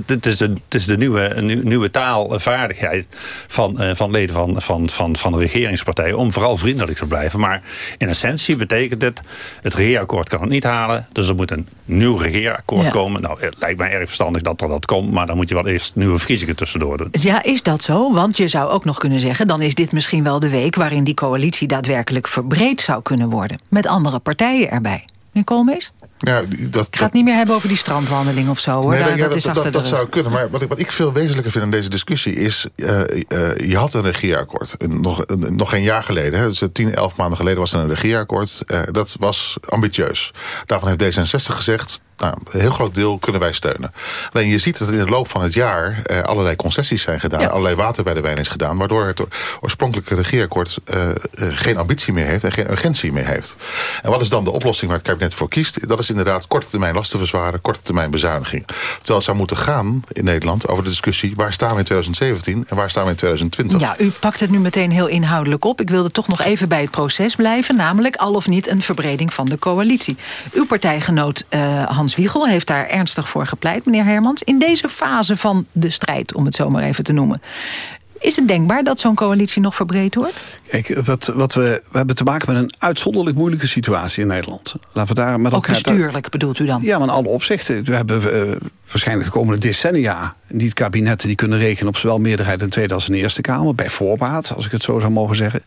[SPEAKER 10] Het is de, het is de nieuwe, nieuwe taalvaardigheid van, eh, van leden van, van, van, van de regeringspartijen... om vooral vriendelijk te blijven. Maar in essentie betekent het... het regeerakkoord kan het niet halen. Dus er moet een nieuw regeerakkoord komen. Nou, het lijkt mij erg verstandig dat er dat komt... maar dan moet je wel eerst nieuwe verkiezingen tussendoor doen.
[SPEAKER 8] Ja, is dat zo? Want je zou ook nog kunnen zeggen... dan is dit misschien wel de week waarin die coalitie daadwerkelijk verbreed zou kunnen worden. Met andere partijen erbij. Meneer Koolmees?
[SPEAKER 9] Ja, dat,
[SPEAKER 8] ik ga het niet meer hebben over die strandwandeling of zo. Hoor.
[SPEAKER 9] Nee,
[SPEAKER 8] dat,
[SPEAKER 9] ja, dat, is dat, dat zou kunnen. Maar wat ik, wat ik veel wezenlijker vind in deze discussie is... Uh, uh, je had een regeerakkoord. Nog, nog geen jaar geleden. Hè, dus tien, elf maanden geleden was er een regeerakkoord. Uh, dat was ambitieus. Daarvan heeft D66 gezegd nou, een heel groot deel kunnen wij steunen. Alleen je ziet dat in de loop van het jaar eh, allerlei concessies zijn gedaan. Ja. Allerlei water bij de wijn is gedaan. Waardoor het oorspronkelijke regeerakkoord uh, uh, geen ambitie meer heeft en geen urgentie meer heeft. En wat is dan de oplossing waar het kabinet voor kiest? Dat is inderdaad korte termijn lastenverzwaren, korte termijn bezuiniging. Terwijl het zou moeten gaan in Nederland over de discussie... waar staan we in 2017 en waar staan we in 2020?
[SPEAKER 8] Ja, u pakt het nu meteen heel inhoudelijk op. Ik wilde toch nog even bij het proces blijven. Namelijk al of niet een verbreding van de coalitie. Uw partijgenoot Hans Wiegel heeft daar ernstig voor gepleit, meneer Hermans. In deze fase van de strijd, om het zo maar even te noemen. Is het denkbaar dat zo'n coalitie nog verbreed wordt?
[SPEAKER 11] Kijk, wat, wat we, we hebben te maken met een uitzonderlijk moeilijke situatie in Nederland. Laten we daar met
[SPEAKER 8] elkaar... Ook bestuurlijk bedoelt u dan?
[SPEAKER 11] Ja, maar in alle opzichten. We hebben uh, waarschijnlijk de komende decennia niet kabinetten die kunnen rekenen op zowel meerderheid in de Tweede als in de Eerste Kamer. Bij voorbaat, als ik het zo zou mogen zeggen.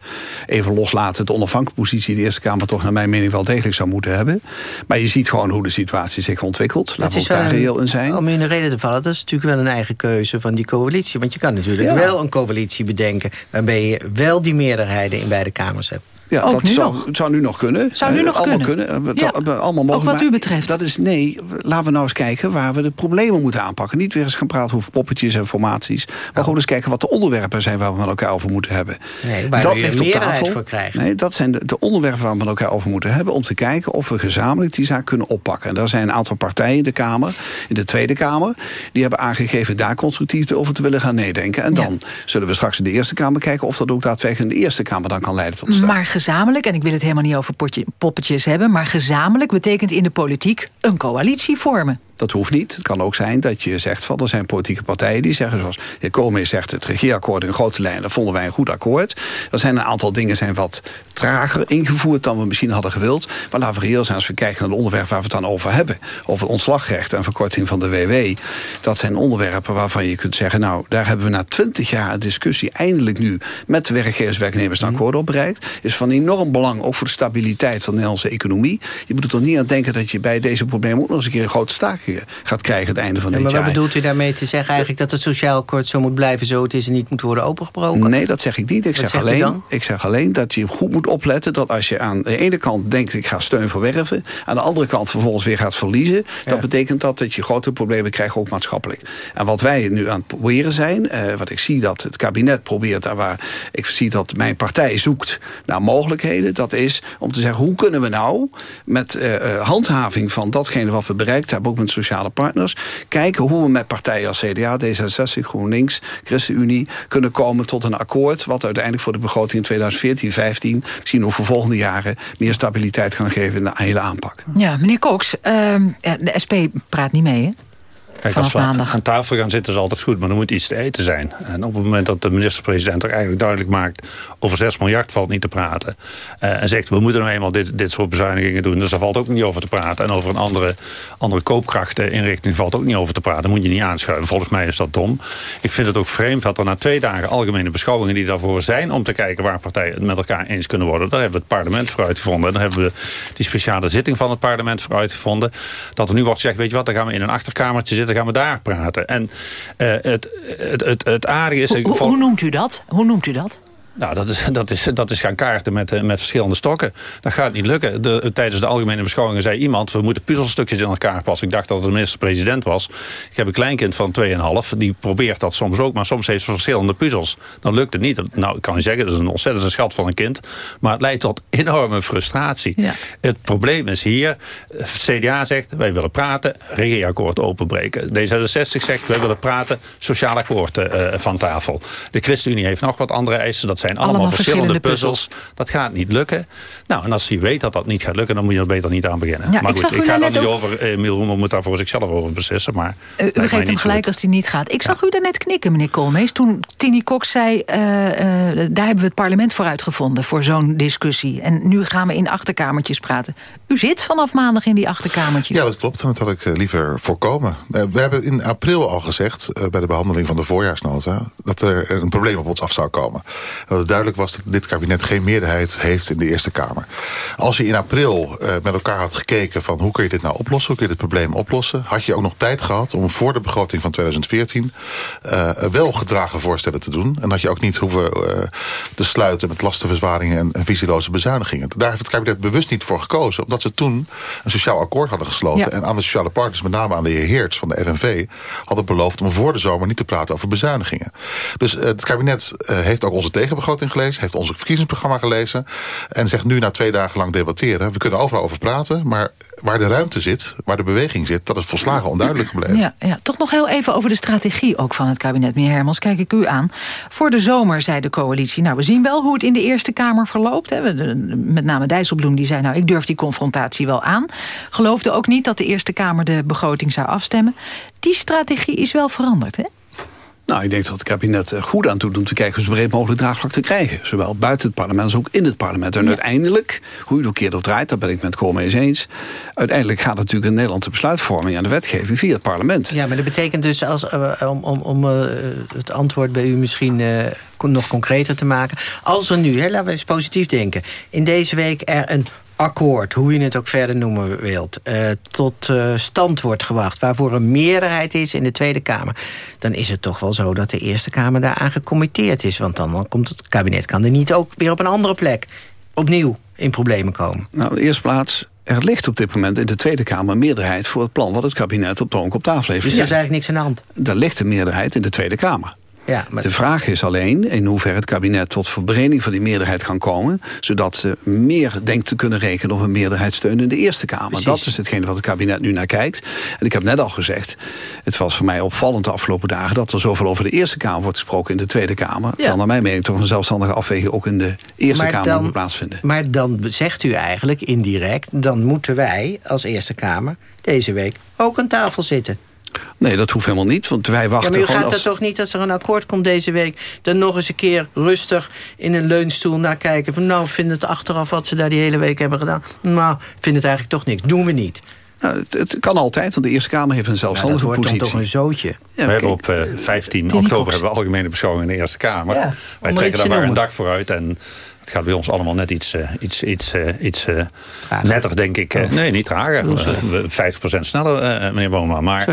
[SPEAKER 11] Even loslaten de onafhankelijke positie die de Eerste Kamer toch naar mijn mening wel degelijk zou moeten hebben. Maar je ziet gewoon hoe de situatie zich ontwikkelt. Laten we ook daar reëel in zijn.
[SPEAKER 7] Om in de reden te vallen, dat is natuurlijk wel een eigen keuze van die coalitie. Want je kan natuurlijk wel een coalitie bedenken waarbij je wel die meerderheden in beide kamers hebt.
[SPEAKER 11] Ja,
[SPEAKER 8] Ook
[SPEAKER 11] dat
[SPEAKER 8] nu
[SPEAKER 11] zou,
[SPEAKER 8] nog?
[SPEAKER 11] zou nu nog kunnen.
[SPEAKER 8] Zou nu
[SPEAKER 11] Uh,
[SPEAKER 8] nog
[SPEAKER 11] allemaal
[SPEAKER 8] kunnen?
[SPEAKER 11] kunnen.
[SPEAKER 8] Ja.
[SPEAKER 11] Allemaal mogelijk.
[SPEAKER 8] Ook wat
[SPEAKER 11] maar
[SPEAKER 8] u betreft.
[SPEAKER 11] Dat is, nee, laten we nou eens kijken waar we de problemen moeten aanpakken. Niet weer eens gaan praten over poppetjes en formaties. Maar gewoon eens kijken wat de onderwerpen zijn waar we met elkaar over moeten hebben.
[SPEAKER 7] Nee, waar
[SPEAKER 11] dat
[SPEAKER 7] je
[SPEAKER 11] ligt
[SPEAKER 7] een
[SPEAKER 11] op tafel.
[SPEAKER 7] voor.
[SPEAKER 11] Nee, dat zijn de, de onderwerpen waar we met elkaar over moeten hebben. Om te kijken of we gezamenlijk die zaak kunnen oppakken. En daar zijn een aantal partijen in de Kamer, in de Tweede Kamer. Die hebben aangegeven daar constructief over te willen gaan meedenken. En dan zullen we straks in de Eerste Kamer kijken of dat ook daadwerkelijk in de Eerste Kamer dan kan leiden tot strijd.
[SPEAKER 8] Gezamenlijk, en ik wil het helemaal niet over poppetjes hebben... maar gezamenlijk betekent in de politiek een coalitie vormen.
[SPEAKER 11] Dat hoeft niet. Het kan ook zijn dat je zegt van er zijn politieke partijen die zeggen zoals de heer Koolmees zegt het regeerakkoord in grote lijnen dat vonden wij een goed akkoord. Er zijn een aantal dingen zijn wat trager ingevoerd dan we misschien hadden gewild. Maar laten we reëel zijn als we kijken naar het onderwerp waar we het dan over hebben. Over ontslagrecht en verkorting van de WW. Dat zijn onderwerpen waarvan je kunt zeggen nou daar hebben we na twintig jaar discussie eindelijk nu met de werkgevers werknemers een akkoord op bereikt. Is van enorm belang ook voor de stabiliteit van de Nederlandse economie. Je moet er toch niet aan denken dat je bij deze problemen ook nog eens een keer een grote staak gaat krijgen het einde van
[SPEAKER 7] ja,
[SPEAKER 11] dit
[SPEAKER 7] maar
[SPEAKER 11] jaar.
[SPEAKER 7] wat bedoelt u daarmee te zeggen eigenlijk dat het sociaal akkoord zo moet blijven zo het is en niet moet worden opengebroken?
[SPEAKER 11] Nee, dat zeg ik niet. Ik,
[SPEAKER 7] Wat
[SPEAKER 11] zeg alleen, ik zeg alleen dat je goed moet opletten dat als je aan de ene kant denkt ik ga steun verwerven, aan de andere kant vervolgens weer gaat verliezen, dat betekent dat dat je grote problemen krijgt ook maatschappelijk. En wat wij nu aan het proberen zijn, eh, wat ik zie dat het kabinet probeert en waar ik zie dat mijn partij zoekt naar mogelijkheden, dat is om te zeggen hoe kunnen we nou met eh, eh, handhaving van datgene wat we bereikt hebben, ook met sociale partners, kijken hoe we met partijen als CDA, D66, GroenLinks, ChristenUnie kunnen komen tot een akkoord wat uiteindelijk voor de begroting in 2014, 15, misschien ook voor volgende jaren meer stabiliteit kan geven in de hele aanpak.
[SPEAKER 8] Ja, meneer Cox, ehm, ja, de SP praat niet mee, hè?
[SPEAKER 10] Kijk,
[SPEAKER 8] Vanaf
[SPEAKER 10] als
[SPEAKER 8] maandag.
[SPEAKER 10] aan tafel gaan zitten is altijd goed, maar er moet iets te eten zijn. En op het moment dat de minister-president ook eigenlijk duidelijk maakt... over 6 miljard valt niet te praten. eh, en zegt, we moeten nou eenmaal dit, dit soort bezuinigingen doen. Dus daar valt ook niet over te praten. En over een andere, andere koopkrachteninrichting valt ook niet over te praten. Dat moet je niet aanschuiven. Volgens mij is dat dom. Ik vind het ook vreemd dat er na twee dagen algemene beschouwingen... die daarvoor zijn om te kijken waar partijen het met elkaar eens kunnen worden... daar hebben we het parlement voor uitgevonden. En daar hebben we die speciale zitting van het parlement voor uitgevonden. Dat er nu wordt gezegd, weet je wat, dan gaan we in een achterkamertje zitten... gaan we daar praten. En eh, het, het, het, het aardige is...
[SPEAKER 8] Hoe, hoe noemt u dat? Hoe noemt u dat?
[SPEAKER 10] Nou, dat is, dat is, dat is gaan kaarten met, eh, met verschillende stokken. Dat gaat niet lukken. De, tijdens de algemene beschouwingen zei iemand... we moeten puzzelstukjes in elkaar passen. Ik dacht dat het de minister-president was. Ik heb een kleinkind van 2,5. Die probeert dat soms ook. Maar soms heeft ze verschillende puzzels. Dan lukt het niet. Nou, ik kan niet zeggen, dat is een ontzettende schat van een kind. Maar het leidt tot enorme frustratie.
[SPEAKER 8] Ja.
[SPEAKER 10] Het probleem is hier... CDA zegt, wij willen praten. Regeerakkoord openbreken. D66 zegt, wij willen praten. Sociaal akkoord eh, van tafel. De ChristenUnie heeft nog wat andere eisen. Dat zijn allemaal,
[SPEAKER 8] Allemaal
[SPEAKER 10] verschillende,
[SPEAKER 8] verschillende
[SPEAKER 10] puzzels. Dat gaat niet lukken. Nou, en als je weet dat dat niet gaat lukken, dan moet je er beter niet aan beginnen.
[SPEAKER 8] Ja,
[SPEAKER 10] maar
[SPEAKER 8] ik
[SPEAKER 10] goed, ik ga daar niet
[SPEAKER 8] ook-
[SPEAKER 10] over. eh, Emiel Roemer moet daar voor zichzelf over beslissen. Maar
[SPEAKER 8] U, geeft hem gelijk
[SPEAKER 10] goed.
[SPEAKER 8] als hij niet gaat. Ik zag u daarnet knikken, meneer Koolmees. Toen Tini Cox zei, eh, eh, daar hebben we het parlement voor uitgevonden... voor zo'n discussie. En nu gaan we in achterkamertjes praten. U zit vanaf maandag in die achterkamertjes.
[SPEAKER 9] Ja, dat klopt. Dat had ik eh, liever voorkomen. Eh, We hebben in april al gezegd, eh, bij de behandeling van de voorjaarsnota... dat er een probleem op ons af zou komen. En dat het duidelijk was dat dit kabinet geen meerderheid heeft in de Eerste Kamer. Als je in april met elkaar had gekeken van hoe kun je dit nou oplossen... hoe kun je dit probleem oplossen... had je ook nog tijd gehad om voor de begroting van 2014... eh, wel gedragen voorstellen te doen. En had je ook niet hoeven te sluiten met lastenverzwaringen... en, en visieloze bezuinigingen. Daar heeft het kabinet bewust niet voor gekozen... omdat ze toen een sociaal akkoord hadden gesloten...
[SPEAKER 8] Ja.
[SPEAKER 9] en aan de sociale partners, met name aan de heer Heerts van de FNV... hadden beloofd om voor de zomer niet te praten over bezuinigingen. Dus eh, het kabinet eh, heeft ook onze tegenbegroting gelezen... heeft ons verkiezingsprogramma gelezen... en zegt nu na twee dagen lang debatteren... we kunnen overal over praten, maar waar de ruimte zit... waar de beweging zit, dat is volslagen onduidelijk gebleven.
[SPEAKER 8] Ja, ja, toch nog heel even over de strategie ook van het kabinet. Meneer Hermans, kijk ik u aan. Voor de zomer zei de coalitie... nou, we zien wel hoe het in de Eerste Kamer verloopt. Hè. Met name Dijsselbloem die zei... nou, ik durf die confrontatie wel aan. Geloofde ook niet dat de Eerste Kamer de begroting zou afstemmen. Die strategie is wel veranderd, hè?
[SPEAKER 11] Nou, ik denk dat het kabinet er goed aan doet om te kijken... zo breed mogelijk draagvlak te krijgen. Zowel buiten het parlement als ook in het parlement. En uiteindelijk, hoe je het ook keer draait... daar ben ik met Koolmees eens... uiteindelijk gaat natuurlijk in Nederland de besluitvorming... en de wetgeving via het parlement.
[SPEAKER 7] Ja, maar dat betekent dus, als, eh, om, om, om eh, het antwoord bij u misschien eh, kon- nog concreter te maken. Als er nu, hè, laten we eens positief denken... in deze week er een akkoord, hoe je het ook verder noemen wilt... eh, tot eh, stand wordt gewacht, waarvoor een meerderheid is in de Tweede Kamer... dan is het toch wel zo dat de Eerste Kamer daaraan gecommitteerd is. Want dan, dan komt het kabinet kan er niet ook weer op een andere plek... opnieuw in problemen komen.
[SPEAKER 11] Nou, in de eerste plaats, er ligt op dit moment in de Tweede Kamer... een meerderheid voor het plan wat het kabinet op de op tafel heeft
[SPEAKER 7] Dus er is eigenlijk niks aan de hand.
[SPEAKER 11] Er ligt een meerderheid in de Tweede Kamer.
[SPEAKER 7] Ja, maar...
[SPEAKER 11] De vraag is alleen in hoeverre het kabinet tot verbreding van die meerderheid kan komen... zodat ze meer denkt te kunnen rekenen op een meerderheidssteun in de Eerste Kamer.
[SPEAKER 7] Precies.
[SPEAKER 11] Dat is hetgene wat het kabinet nu naar kijkt. En ik heb net al gezegd, het was voor mij opvallend de afgelopen dagen... dat er zoveel over de Eerste Kamer wordt gesproken in de Tweede Kamer. Terwijl naar mijn mening toch een zelfstandige afweging ook in de Eerste
[SPEAKER 7] Maar
[SPEAKER 11] Kamer
[SPEAKER 7] dan-
[SPEAKER 11] moet plaatsvinden.
[SPEAKER 7] Maar dan zegt u eigenlijk indirect... dan moeten wij als Eerste Kamer deze week ook aan tafel zitten.
[SPEAKER 11] Nee, dat hoeft helemaal niet, want wij
[SPEAKER 7] Ja,
[SPEAKER 11] wachten
[SPEAKER 7] maar u gaat
[SPEAKER 11] als...
[SPEAKER 7] er toch niet als er een akkoord komt deze week... dan nog eens een keer rustig in een leunstoel naar kijken... van nou, vind het achteraf wat ze daar die hele week hebben gedaan... nou, vind het eigenlijk toch niks. Doen we niet.
[SPEAKER 11] Nou, het, het kan altijd, want de Eerste Kamer heeft een zelfstandige
[SPEAKER 7] wordt dan
[SPEAKER 11] positie.
[SPEAKER 7] toch een zootje.
[SPEAKER 11] Ja,
[SPEAKER 10] we hebben op eh, 15
[SPEAKER 11] Tini
[SPEAKER 10] oktober hebben we algemene beschouwing in de Eerste Kamer.
[SPEAKER 7] Ja,
[SPEAKER 10] Wij
[SPEAKER 7] er
[SPEAKER 10] trekken daar maar een dag vooruit. En het gaat bij ons allemaal net iets, eh, iets, iets, eh, iets eh, netter, denk ik. Eh, nee, niet trager.
[SPEAKER 7] Oh, sorry.
[SPEAKER 10] Eh, we- 50% sneller, eh, meneer Boma. Maar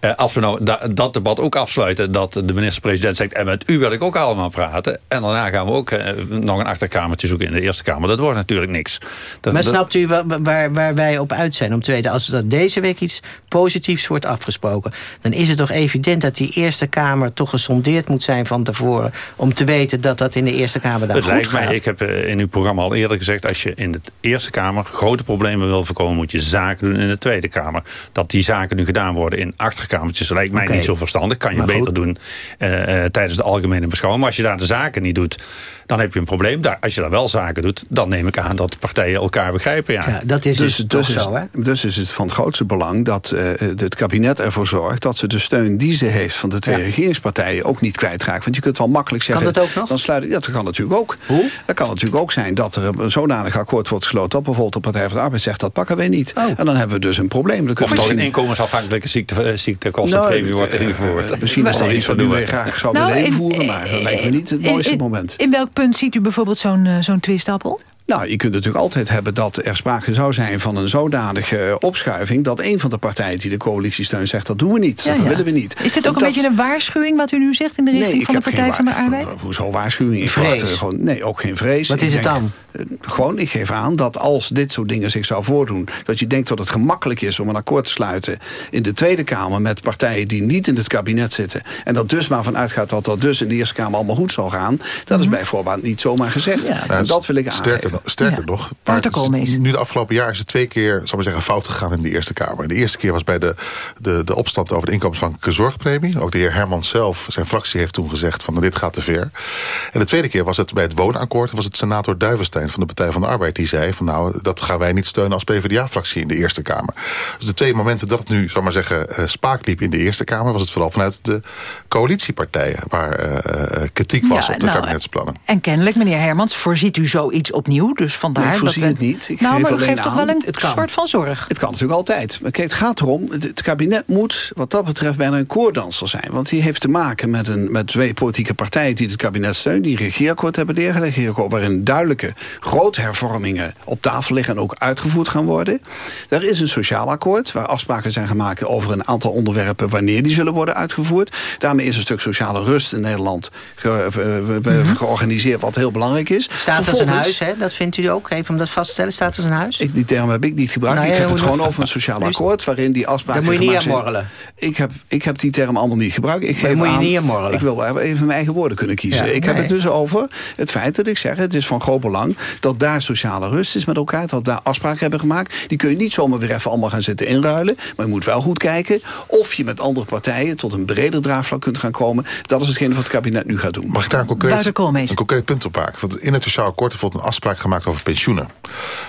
[SPEAKER 10] eh, als we nou da- dat debat ook afsluiten... dat de minister-president zegt... en met u wil ik ook allemaal praten... en daarna gaan we ook nog een achterkamertje zoeken in de Eerste Kamer. Dat wordt natuurlijk niks. Dat,
[SPEAKER 7] Maar
[SPEAKER 10] dat-
[SPEAKER 7] snapt u wa- waar, waar wij op uit zijn om te weten... als er deze week iets positiefs wordt afgesproken... dan is het toch evident dat die Eerste Kamer toch gesondeerd moet zijn van tevoren... om te weten dat dat in de Eerste Kamer dan
[SPEAKER 10] Het
[SPEAKER 7] goed
[SPEAKER 10] lijkt
[SPEAKER 7] gaat.
[SPEAKER 10] mij, ik heb in uw programma al eerder gezegd... als je in de Eerste Kamer grote problemen wil voorkomen... moet je zaken doen in de Tweede Kamer. Dat die zaken nu gedaan worden in achterkamertjes... lijkt mij niet zo verstandig. Kan je
[SPEAKER 7] Maar
[SPEAKER 10] beter
[SPEAKER 7] goed.
[SPEAKER 10] doen eh, eh, tijdens de algemene beschouwing. Maar als je daar de zaken niet doet, dan heb je een probleem. Daar, als je daar wel zaken doet, dan neem ik aan... dat partijen elkaar begrijpen. Ja.
[SPEAKER 7] Ja, dat is dus, toch
[SPEAKER 11] dus
[SPEAKER 7] zo, hè?
[SPEAKER 11] is, dus is het van het grootste belang dat eh, het kabinet ervoor zorgt... dat ze de steun die ze heeft van de twee
[SPEAKER 7] Ja.
[SPEAKER 11] regeringspartijen ook niet kwijtraakt. Want je kunt wel makkelijk
[SPEAKER 7] Kan
[SPEAKER 11] zeggen...
[SPEAKER 7] dat ook nog?
[SPEAKER 11] Dan sluit, ja, dat kan natuurlijk ook.
[SPEAKER 7] Hoe?
[SPEAKER 11] Dat kan natuurlijk ook zijn dat er een zodanig akkoord wordt gesloten... dat bijvoorbeeld de Partij van de Arbeid zegt, dat pakken wij niet.
[SPEAKER 7] Oh.
[SPEAKER 11] En dan hebben we dus een probleem. Dan
[SPEAKER 10] Of
[SPEAKER 11] kunnen we
[SPEAKER 10] toch een
[SPEAKER 11] misschien-
[SPEAKER 10] inkomensafhankelijke ziekte, eh, ziektekostenpremie
[SPEAKER 11] Nou,
[SPEAKER 10] wordt
[SPEAKER 11] eh,
[SPEAKER 10] ingevoerd.
[SPEAKER 11] Misschien is dat iets wat
[SPEAKER 10] doen
[SPEAKER 11] u graag zou
[SPEAKER 8] Nou,
[SPEAKER 11] willen
[SPEAKER 8] in-
[SPEAKER 11] invoeren... maar dat lijkt me niet het
[SPEAKER 8] In-
[SPEAKER 11] mooiste
[SPEAKER 8] in-
[SPEAKER 11] moment.
[SPEAKER 8] In welk punt ziet u bijvoorbeeld zo'n eh, zo'n twistappel?
[SPEAKER 11] Nou, je kunt natuurlijk altijd hebben dat er sprake zou zijn van een zodanige eh, opschuiving... dat een van de partijen die de coalitiesteun zegt, dat doen we niet.
[SPEAKER 8] Ja,
[SPEAKER 11] dat
[SPEAKER 8] ja.
[SPEAKER 11] willen we niet.
[SPEAKER 8] Is dit ook een
[SPEAKER 11] Dat-
[SPEAKER 8] beetje een waarschuwing wat u nu zegt... in de richting
[SPEAKER 11] Nee,
[SPEAKER 8] van de Partij van de Arbeid?
[SPEAKER 11] Hoezo waarschuwing? Ik
[SPEAKER 7] Vrees.
[SPEAKER 11] eh, gewoon, nee, ook geen vrees.
[SPEAKER 7] Wat is het dan?
[SPEAKER 11] eh, Gewoon, ik geef aan dat als dit soort dingen zich zou voordoen... dat je denkt dat het gemakkelijk is om een akkoord te sluiten... in de Tweede Kamer met partijen die niet in het kabinet zitten... en dat dus maar vanuit gaat dat dat dus in de Eerste Kamer allemaal goed zal gaan... dat is bij voorbaat niet zomaar gezegd. En dat wil ik aangeven.
[SPEAKER 9] Sterker
[SPEAKER 8] Ja.
[SPEAKER 9] nog, is- nu de afgelopen jaar is het twee keer zal maar zeggen, fout gegaan in de Eerste Kamer. De eerste keer was bij de, de, de opstand over de inkomensafhankelijke zorgpremie. Ook de heer Hermans zelf, zijn fractie heeft toen gezegd van dit gaat te ver. En de tweede keer was het bij het woonakkoord, was het senator Duivenstein van de Partij van de Arbeid die zei van nou, dat gaan wij niet steunen als PvdA-fractie in de Eerste Kamer. Dus de twee momenten dat het nu, zal maar zeggen, eh, spaak liep in de Eerste Kamer, was het vooral vanuit de coalitiepartijen waar eh, eh, kritiek was
[SPEAKER 8] Ja,
[SPEAKER 9] op de
[SPEAKER 8] nou,
[SPEAKER 9] kabinetsplannen.
[SPEAKER 8] En kennelijk, meneer Hermans, voorziet u zoiets opnieuw. Dus vandaar
[SPEAKER 11] Nee, ik voorzie
[SPEAKER 8] dat we-
[SPEAKER 11] het niet. Ik
[SPEAKER 8] nou,
[SPEAKER 11] geef
[SPEAKER 8] maar u geeft toch wel een soort van zorg.
[SPEAKER 11] Het kan natuurlijk altijd. Maar kijk, het gaat erom, het, kabinet moet wat dat betreft bijna een koordanser zijn. Want die heeft te maken met, een, met twee politieke partijen die het kabinet steunen. Die een regeerakkoord hebben neergelegd. Regeerakkoord waarin duidelijke grote hervormingen op tafel liggen en ook uitgevoerd gaan worden. Er is een sociaal akkoord waar afspraken zijn gemaakt over een aantal onderwerpen wanneer die zullen worden uitgevoerd. Daarmee is een stuk sociale rust in Nederland ge- eh, eh, georganiseerd wat heel belangrijk is.
[SPEAKER 7] Staat als een huis, hè? dat vindt u ook? Even om dat vast te stellen, staat als een huis?
[SPEAKER 11] ik, die term heb ik niet gebruikt.
[SPEAKER 7] Nou ja,
[SPEAKER 11] ik heb het gewoon over een sociaal akkoord... waarin die afspraken
[SPEAKER 7] Daar moet je niet aan morrelen.
[SPEAKER 11] Ik heb, ik heb die term allemaal niet gebruikt. Ik geef
[SPEAKER 7] moet je
[SPEAKER 11] aan,
[SPEAKER 7] niet aan morrelen.
[SPEAKER 11] Ik wil even mijn eigen woorden kunnen kiezen.
[SPEAKER 7] Ja,
[SPEAKER 11] ik heb het dus over het feit dat ik zeg... het is van groot belang dat daar sociale rust is met elkaar... dat daar afspraken hebben gemaakt. Die kun je niet zomaar weer even allemaal gaan zitten inruilen. Maar je moet wel goed kijken of je met andere partijen... tot een breder draagvlak kunt gaan komen. Dat is hetgene wat het kabinet nu gaat doen.
[SPEAKER 9] Mag ik daar een concreet, een concreet punt op maken? Want in het sociaal akkoord bijvoorbeeld een afspraak gemaakt over pensioenen.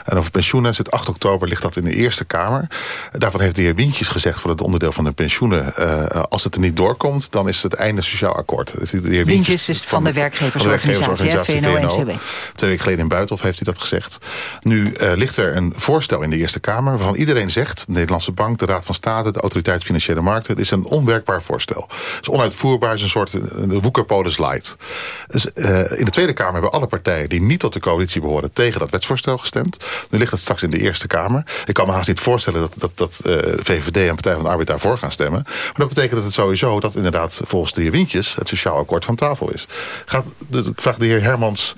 [SPEAKER 9] En over pensioenen zit 8 oktober ligt dat in de Eerste Kamer. Daarvan heeft de heer Wientjes gezegd voor het onderdeel van de pensioenen. eh, als het er niet doorkomt, dan is het einde sociaal akkoord. De heer
[SPEAKER 8] Wientjes is van de werkgeversorganisatie, hè, VNO-NCW.
[SPEAKER 9] Twee weken geleden in Buitenhof heeft hij dat gezegd. Nu eh, ligt er een voorstel in de Eerste Kamer... waarvan iedereen zegt, de Nederlandse Bank, de Raad van State... de Autoriteit Financiële Markten, het is een onwerkbaar voorstel. Het is onuitvoerbaar, het is een soort uh, woekerpolis light. Dus, eh, in de Tweede Kamer hebben alle partijen... die niet tot de coalitie behoren, tegen dat wetsvoorstel gestemd. Nu ligt het straks in de Eerste Kamer. Ik kan me haast niet voorstellen dat, dat, dat eh, VVD en Partij van de Arbeid daarvoor gaan stemmen. Maar dat betekent dat het sowieso, dat inderdaad volgens de heer Wientjes... het sociaal akkoord van tafel is. Gaat, ik vraag de heer Hermans...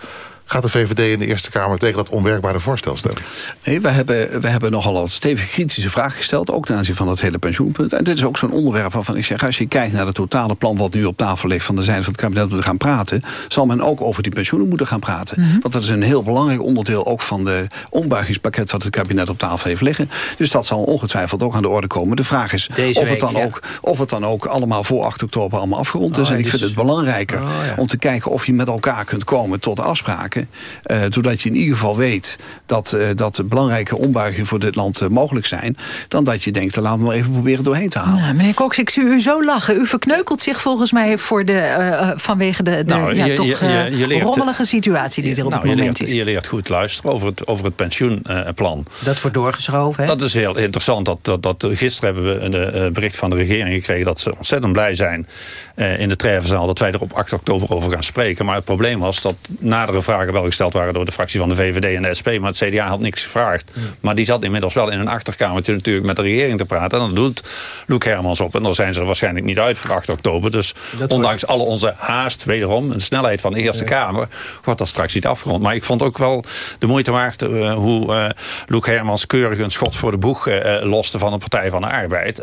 [SPEAKER 9] Gaat de VVD in de Eerste Kamer tegen dat onwerkbare voorstel stemmen?
[SPEAKER 11] Nee, we hebben, we hebben nogal een stevig kritische vraag gesteld... ook ten aanzien van het hele pensioenpunt. En dit is ook zo'n onderwerp waarvan ik zeg... als je kijkt naar het totale plan wat nu op tafel ligt... van de zijde van het kabinet moeten gaan praten... zal men ook over die pensioenen moeten gaan praten.
[SPEAKER 8] Mhm.
[SPEAKER 11] Want dat is een heel belangrijk onderdeel... ook van de ombuigingspakket wat het kabinet op tafel heeft liggen. Dus dat zal ongetwijfeld ook aan de orde komen. De vraag is
[SPEAKER 7] Deze
[SPEAKER 11] of,
[SPEAKER 7] week,
[SPEAKER 11] het dan
[SPEAKER 7] ja.
[SPEAKER 11] ook, of het dan ook allemaal voor 8 oktober allemaal afgerond is.
[SPEAKER 7] Oh,
[SPEAKER 11] en ik
[SPEAKER 7] dus-
[SPEAKER 11] vind het belangrijker
[SPEAKER 7] Oh, ja.
[SPEAKER 11] om te kijken of je met elkaar kunt komen tot afspraken. Eh, zodat je in ieder geval weet dat, eh, dat belangrijke ombuigingen voor dit land eh, mogelijk zijn. Dan dat je denkt, dan laten we maar even proberen doorheen te halen.
[SPEAKER 8] Nou, meneer Cox, ik zie u zo lachen. U verkneukelt zich volgens mij voor de, vanwege de, de
[SPEAKER 10] Nou,
[SPEAKER 8] ja,
[SPEAKER 10] je-
[SPEAKER 8] toch
[SPEAKER 10] je- je-
[SPEAKER 8] eh,
[SPEAKER 10] je leert-
[SPEAKER 8] rommelige situatie die er op
[SPEAKER 10] Nou,
[SPEAKER 8] het
[SPEAKER 10] je,
[SPEAKER 8] moment
[SPEAKER 10] leert,
[SPEAKER 8] is.
[SPEAKER 10] je leert goed luisteren over het, over het pensioenplan.
[SPEAKER 7] Dat wordt doorgeschoven, hè?
[SPEAKER 10] Dat is heel interessant. Dat, dat, dat, gisteren hebben we een eh, bericht van de regering gekregen... dat ze ontzettend blij zijn eh, in de Trevenzaal... dat wij er op 8 oktober over gaan spreken. Maar het probleem was dat nadere vragen wel gesteld waren... door de fractie van de VVD en de SP. Maar het CDA had niks gevraagd. Maar die zat inmiddels wel in een achterkamertje natuurlijk met de regering te praten. En dat doet Luc Hermans op. En daar zijn ze er waarschijnlijk niet uit voor 8 oktober. Dus ondanks alle onze haast, wederom... en snelheid van de Eerste Kamer... wordt dat straks niet afgerond. Maar ik vond ook wel de moeite waard... eh, hoe eh Luc Hermans keurig een schot voor de boeg eh, loste... van de Partij van de Arbeid.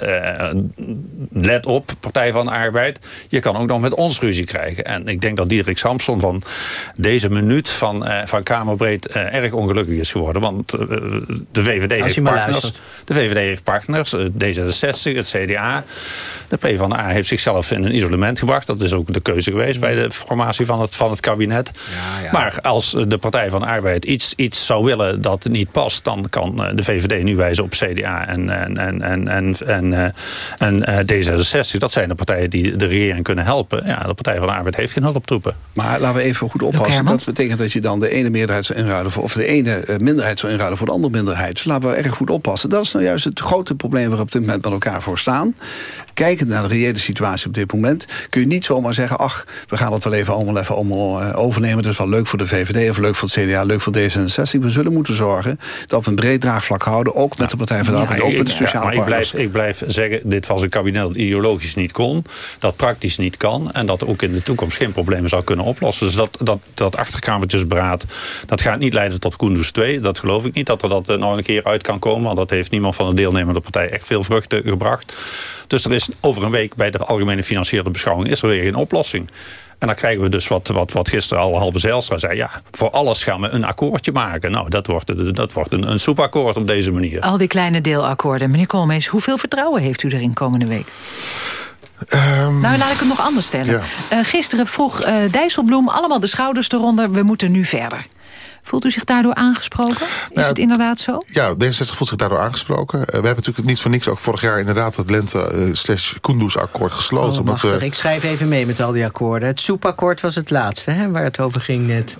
[SPEAKER 10] Let op, Partij van de Arbeid. Je kan ook nog met ons ruzie krijgen. En ik denk dat Diederik Samson van deze minuut van, eh, van Kamerbreed... eh, erg ongelukkig is geworden. Want eh, de VVD
[SPEAKER 7] Als
[SPEAKER 10] heeft partners.
[SPEAKER 7] luistert.
[SPEAKER 10] De VVD heeft partners. eh, D66, het CDA. De PvdA heeft zichzelf in een isolement gebracht. Dat is ook de keuze geweest bij de formatie van het, van het kabinet. Maar als de Partij van de Arbeid iets, iets zou willen dat niet past... dan kan eh, de VVD nu wijzen op CDA en, en, en, en, en, en, eh, en eh, D66. Dat zijn de partijen die de regering kunnen helpen. Ja, de Partij van de Arbeid heeft geen hulptroepen.
[SPEAKER 11] Maar laten we even goed oppassen. Dat betekent dat je dan de ene meerderheid zou inruilen... voor, of de ene eh, minderheid zou inruilen voor de andere minderheid. Dus laten we erg goed oppassen. Dat is nou juist het grote probleem waar we op dit moment met elkaar voor staan. Kijkend naar de reële situatie op dit moment... kun je niet zomaar zeggen... ach, we gaan het wel even allemaal, even allemaal eh, overnemen. Dat is wel leuk voor de VVD of leuk voor het CDA, leuk voor D66. We zullen moeten zorgen dat we een breed draagvlak houden... ook met de Partij van de Arbeid, ook met de
[SPEAKER 10] Ja,
[SPEAKER 11] sociale
[SPEAKER 10] maar ik blijf, ik blijf zeggen, dit was een kabinet dat ideologisch niet kon. Dat praktisch niet kan. En dat ook in de toekomst geen problemen zou kunnen oplossen. Dus dat, dat, dat achterkamertjesberaad, dat gaat niet leiden tot Koenders 2. Dat geloof ik niet, dat er dat eh, nog een keer uit kan komen. Want dat heeft niemand van de deelnemende partij echt veel vruchten gebracht. Dus er is over een week bij de algemene financiële beschouwing... is er weer een oplossing. En dan krijgen we dus wat, wat, wat gisteren al Halbe Zijlstra zei. Ja, voor alles gaan we een akkoordje maken. Nou, dat wordt, dat wordt een, een soepakkoord op deze manier.
[SPEAKER 8] Al die kleine deelakkoorden. Meneer Koolmees, hoeveel vertrouwen heeft u erin komende week? nou, laat ik het nog anders stellen.
[SPEAKER 9] ja.
[SPEAKER 8] Eh, gisteren vroeg eh, Dijsselbloem allemaal de schouders eronder. We moeten nu verder. Voelt u zich daardoor aangesproken? Is
[SPEAKER 9] Nou,
[SPEAKER 8] het inderdaad zo?
[SPEAKER 9] Ja, D66 voelt zich daardoor aangesproken. Eh, we hebben natuurlijk niet voor niks ook vorig jaar inderdaad het lente eh, gesloten.
[SPEAKER 7] Oh,
[SPEAKER 9] omdat
[SPEAKER 7] Ik schrijf even mee met al die akkoorden. Het soepakkoord was het laatste, hè, waar het over ging net.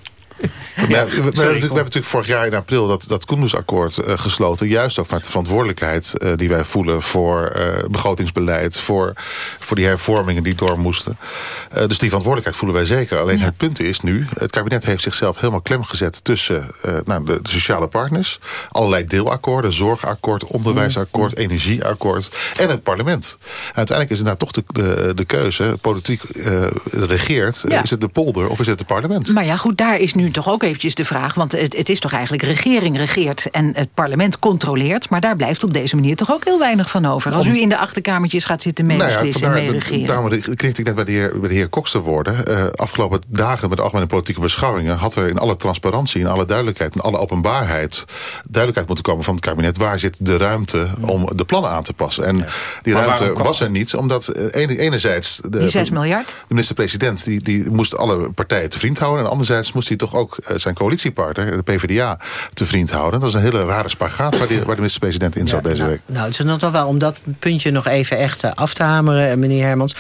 [SPEAKER 9] We, hebben natuurlijk, we hebben natuurlijk vorig jaar in april dat, dat Koendoes-akkoord eh, gesloten. Juist ook vanuit de verantwoordelijkheid eh, die wij voelen voor eh, begrotingsbeleid. Voor, voor die hervormingen die door moesten. Dus die verantwoordelijkheid voelen wij zeker. Alleen het punt is nu, het kabinet heeft zichzelf helemaal klem gezet tussen nou, de, de sociale partners. Allerlei deelakkoorden, zorgakkoord, onderwijsakkoord, energieakkoord. En het parlement. Uiteindelijk is het nou toch de, de, de keuze, politiek regeert.
[SPEAKER 8] Ja.
[SPEAKER 9] Is het de polder of is het het parlement?
[SPEAKER 8] Maar ja, goed, daar is nu toch ook eventjes de vraag. Want het, het is toch eigenlijk regering regeert en het parlement controleert. Maar daar blijft op deze manier toch ook heel weinig van over. Als u in de achterkamertjes gaat zitten meebeslissen en
[SPEAKER 9] Nou vandaar-
[SPEAKER 8] meeregeren.
[SPEAKER 9] Daarom knikte ik net bij de heer, bij de heer Cox te worden. Eh, afgelopen dagen met de algemene politieke beschouwingen... had er in alle transparantie, in alle duidelijkheid, in alle openbaarheid... duidelijkheid moeten komen van het kabinet... waar zit de ruimte om de plannen aan te passen. En die
[SPEAKER 10] Maar
[SPEAKER 9] ruimte was er niet, omdat eh, ene- enerzijds... De,
[SPEAKER 8] Die 6 miljard?
[SPEAKER 9] De minister-president die, die moest alle partijen te vriend houden... en anderzijds moest hij toch ook eh, zijn coalitiepartner, de PvdA, te vriend houden. Dat is een hele rare spagaat waar, die, waar de minister-president in zat deze week.
[SPEAKER 7] Nou, het is nog wel om dat puntje nog even echt eh, af te hameren, eh, meneer Hermans.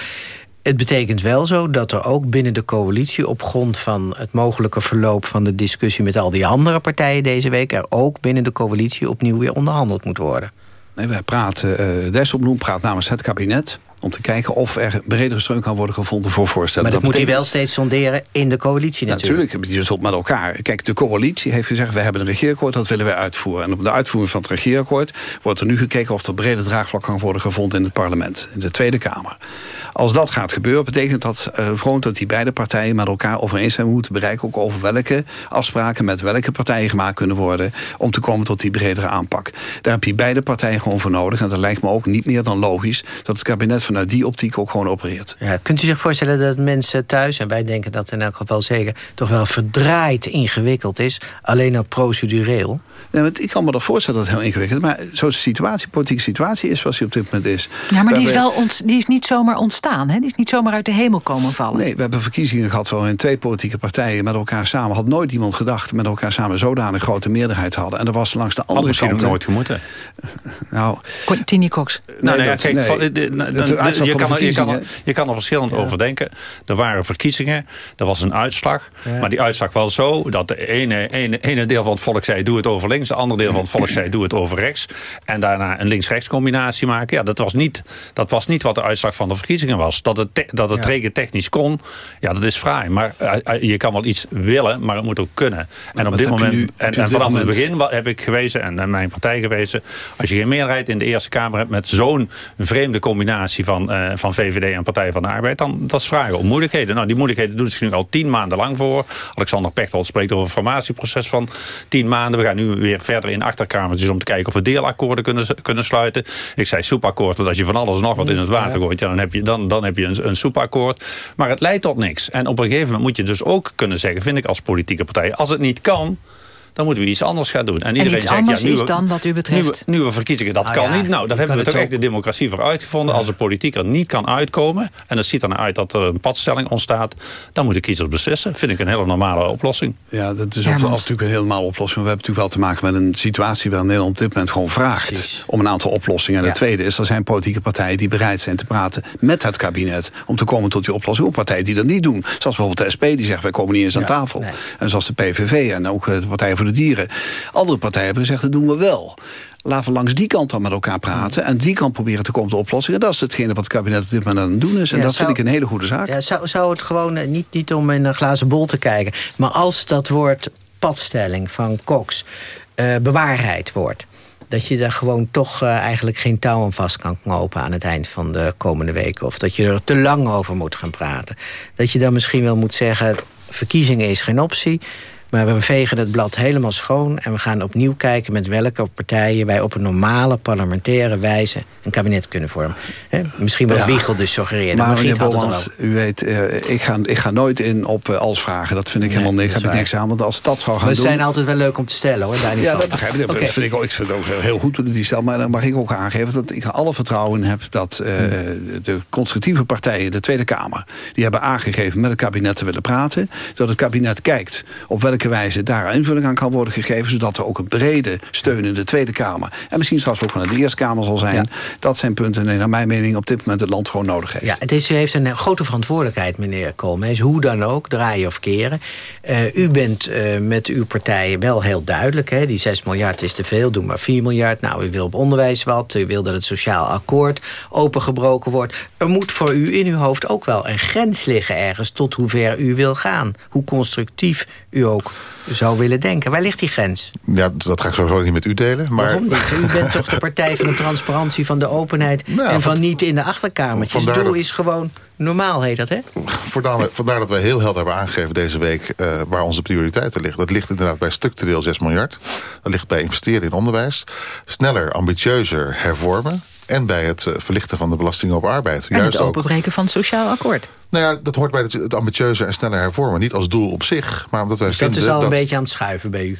[SPEAKER 7] Het betekent wel zo dat er ook binnen de coalitie... op grond van het mogelijke verloop van de discussie... met al die andere partijen deze week... er ook binnen de coalitie opnieuw weer onderhandeld moet worden.
[SPEAKER 11] Nee, wij praten, eh Dijsselbloem praat namens het kabinet. Om te kijken of er bredere steun kan worden gevonden voor voorstellen.
[SPEAKER 7] Maar dat, moet hij wel steeds sonderen in de coalitie natuurlijk.
[SPEAKER 11] Natuurlijk, je zult met elkaar. Kijk, de coalitie heeft gezegd, we hebben een regeerakkoord, dat willen wij uitvoeren. En op de uitvoering van het regeerakkoord wordt er nu gekeken of er brede draagvlak kan worden gevonden in het parlement, in de Tweede Kamer. Als dat gaat gebeuren, betekent dat eh, gewoon dat die beide partijen met elkaar overeenstemming moeten bereiken, ook over welke afspraken met welke partijen gemaakt kunnen worden, om te komen tot die bredere aanpak. Daar heb je beide partijen gewoon voor nodig. En dat lijkt me ook niet meer dan logisch dat het kabinet vanuit die optiek ook gewoon opereert.
[SPEAKER 7] Ja, kunt u zich voorstellen dat mensen thuis, en wij denken dat in elk geval zeker... toch wel verdraaid ingewikkeld is, alleen al procedureel?
[SPEAKER 11] Nee, want ik kan me dat voorstellen dat het heel ingewikkeld is. Maar zo'n situatie, politieke situatie is zoals die op dit moment is.
[SPEAKER 8] Ja, maar die is, wel ont, die is niet zomaar ontstaan. Hè? Die is niet zomaar uit de hemel komen vallen.
[SPEAKER 11] Nee, we hebben verkiezingen gehad waarin twee politieke partijen met elkaar samen... had nooit iemand gedacht met elkaar samen zodanig grote meerderheid hadden. En er was langs de
[SPEAKER 10] Had
[SPEAKER 11] andere
[SPEAKER 10] misschien
[SPEAKER 11] kant...
[SPEAKER 10] ook nooit gemoeten.
[SPEAKER 11] Nou,
[SPEAKER 8] Tini Cox.
[SPEAKER 10] Nou,
[SPEAKER 11] Nee,
[SPEAKER 10] ja,
[SPEAKER 11] dat-
[SPEAKER 10] kijk,
[SPEAKER 11] nee.
[SPEAKER 10] de- de-
[SPEAKER 11] uitslag
[SPEAKER 10] je, kan er, je, kan je kan er verschillend over denken. Er waren verkiezingen, er was een uitslag. Maar die uitslag was zo dat de ene, ene, ene deel van het volk zei doe het over links. De andere deel van het volk <clears throat> zei doe het over rechts. En daarna een links-rechts combinatie maken. Ja, dat was, niet, dat was niet wat de uitslag van de verkiezingen was. Dat het, te- dat het
[SPEAKER 7] Ja.
[SPEAKER 10] technisch kon, ja, dat is fraai. Maar eh, eh, je kan wel iets willen, maar het moet ook kunnen. En op dit moment,
[SPEAKER 11] nu-
[SPEAKER 10] en, en vanaf het begin heb ik gewezen en, en mijn partij gewezen. Als je geen meerderheid in de Eerste Kamer hebt met zo'n vreemde combinatie van, eh, van VVD en Partij van de Arbeid, dan dat is vragen om moeilijkheden. Nou, die moeilijkheden doen ze nu al tien maanden lang voor. Alexander Pechtold spreekt over een formatieproces van tien maanden. We gaan nu weer verder in achterkamertjes om te kijken of we deelakkoorden kunnen, kunnen sluiten. Ik zei soepakkoord, want als je van alles en nog wat in het water gooit, ja, dan heb je, dan, dan heb je een, een soepakkoord. Maar het leidt tot niks. En op een gegeven moment moet je dus ook kunnen zeggen, vind ik als politieke partij, als het niet kan, dan moeten we iets anders gaan doen.
[SPEAKER 8] En iets anders is dan wat u betreft?
[SPEAKER 10] Nieuwe, nieuwe verkiezingen, dat
[SPEAKER 7] Nou
[SPEAKER 10] kan
[SPEAKER 7] ja,
[SPEAKER 10] niet. Nou, daar hebben
[SPEAKER 7] kan
[SPEAKER 10] we
[SPEAKER 7] het
[SPEAKER 10] toch echt
[SPEAKER 7] ook-
[SPEAKER 10] de democratie voor uitgevonden. Als de politiek er niet kan uitkomen... en het ziet er naar uit dat er een padstelling ontstaat... dan moeten kiezers beslissen. Vind ik een hele normale oplossing.
[SPEAKER 11] Ja, dat is ook natuurlijk een helemaal oplossing. Maar we hebben natuurlijk wel te maken met een situatie... waar Nederland op dit moment gewoon vraagt
[SPEAKER 7] Precies.
[SPEAKER 11] om een aantal oplossingen. En
[SPEAKER 7] Ja.
[SPEAKER 11] het tweede is, er zijn politieke partijen die bereid zijn te praten... met het kabinet om te komen tot die oplossing. Ook partijen die dat niet doen. Zoals bijvoorbeeld de SP, die zegt wij komen niet eens aan
[SPEAKER 7] Ja,
[SPEAKER 11] tafel.
[SPEAKER 7] nee.
[SPEAKER 11] En zoals de PVV en ook eh, de Partij voor de Dieren. Andere partijen hebben gezegd, dat doen we wel. Laten we langs die kant dan met elkaar praten... en die kant proberen te komen tot oplossingen. Dat is hetgene wat het kabinet op dit moment aan het doen is. En
[SPEAKER 7] Ja,
[SPEAKER 11] dat
[SPEAKER 7] zou-
[SPEAKER 11] vind ik een hele goede zaak.
[SPEAKER 7] Ja, zou, zou het gewoon, eh, niet, niet om in een glazen bol te kijken... maar als dat woord padstelling van Cox eh, bewaarheid wordt... dat je daar gewoon toch eh, eigenlijk geen touw aan vast kan knopen... aan het eind van de komende weken. Of dat je er te lang over moet gaan praten. Dat je dan misschien wel moet zeggen... verkiezingen is geen optie... Maar we vegen het blad helemaal schoon en we gaan opnieuw kijken met welke partijen wij op een normale parlementaire wijze een kabinet kunnen vormen. Misschien wat
[SPEAKER 11] Ja.
[SPEAKER 7] Wiegel dus suggereerde.
[SPEAKER 11] Maar meneer u weet, eh, ik, ga, ik ga nooit in op eh, als vragen. Dat vind ik helemaal niks.
[SPEAKER 7] dat
[SPEAKER 11] Heb ik niks aan. Want als het dat zou gaan doen...
[SPEAKER 7] zijn altijd wel leuk om te stellen hoor. Daar niet
[SPEAKER 11] ja,
[SPEAKER 7] van.
[SPEAKER 11] dat begrijp ik. Dat vind ik, ook, ik vind het ook heel goed u die stelt. Maar dan mag ik ook aangeven dat ik alle vertrouwen heb... dat eh, de constructieve partijen, de Tweede Kamer... die hebben aangegeven met het kabinet te willen praten. Dat het kabinet kijkt op welke wijze daar invulling aan kan worden gegeven... zodat er ook een brede steun in de Tweede Kamer... en misschien straks ook van de Eerste Kamer zal zijn. Dat zijn punten die naar mijn mening op dit moment het land gewoon nodig heeft.
[SPEAKER 7] Ja, het is, u heeft een grote verantwoordelijkheid, meneer Koolmees. Hoe dan ook, draaien of keren. Eh, u bent eh, met uw partijen wel heel duidelijk. Hè? Die 6 miljard is te veel, doe maar 4 miljard. Nou, u wil op onderwijs wat. U wil dat het sociaal akkoord opengebroken wordt. Er moet voor u in uw hoofd ook wel een grens liggen ergens... tot hoe ver u wil gaan. Hoe constructief u ook zou willen denken. Waar ligt die grens?
[SPEAKER 9] Ja, dat ga ik sowieso niet met u delen. Maar
[SPEAKER 7] Waarom niet? U bent toch de partij van de transparantie, van de openheid...
[SPEAKER 9] Nou,
[SPEAKER 7] en van
[SPEAKER 9] van-
[SPEAKER 7] niet in de achterkamertjes. Het
[SPEAKER 9] vandaar
[SPEAKER 7] doel
[SPEAKER 9] dat-
[SPEAKER 7] is gewoon normaal, heet dat, hè?
[SPEAKER 9] Vandaar, <laughs> vandaar dat wij heel helder hebben aangegeven deze week... eh, waar onze prioriteiten liggen. Dat ligt inderdaad bij structureel 6 miljard. Dat ligt bij investeren in onderwijs. Sneller, ambitieuzer hervormen. En bij het eh, verlichten van de belasting op arbeid.
[SPEAKER 8] En het openbreken van het sociaal akkoord.
[SPEAKER 9] Nou ja, dat hoort bij het, het ambitieuze en sneller hervormen. Niet als doel op zich, maar omdat wij
[SPEAKER 7] Dus dat
[SPEAKER 9] vinden...
[SPEAKER 7] is al een
[SPEAKER 9] dat,
[SPEAKER 7] beetje aan het schuiven bij u.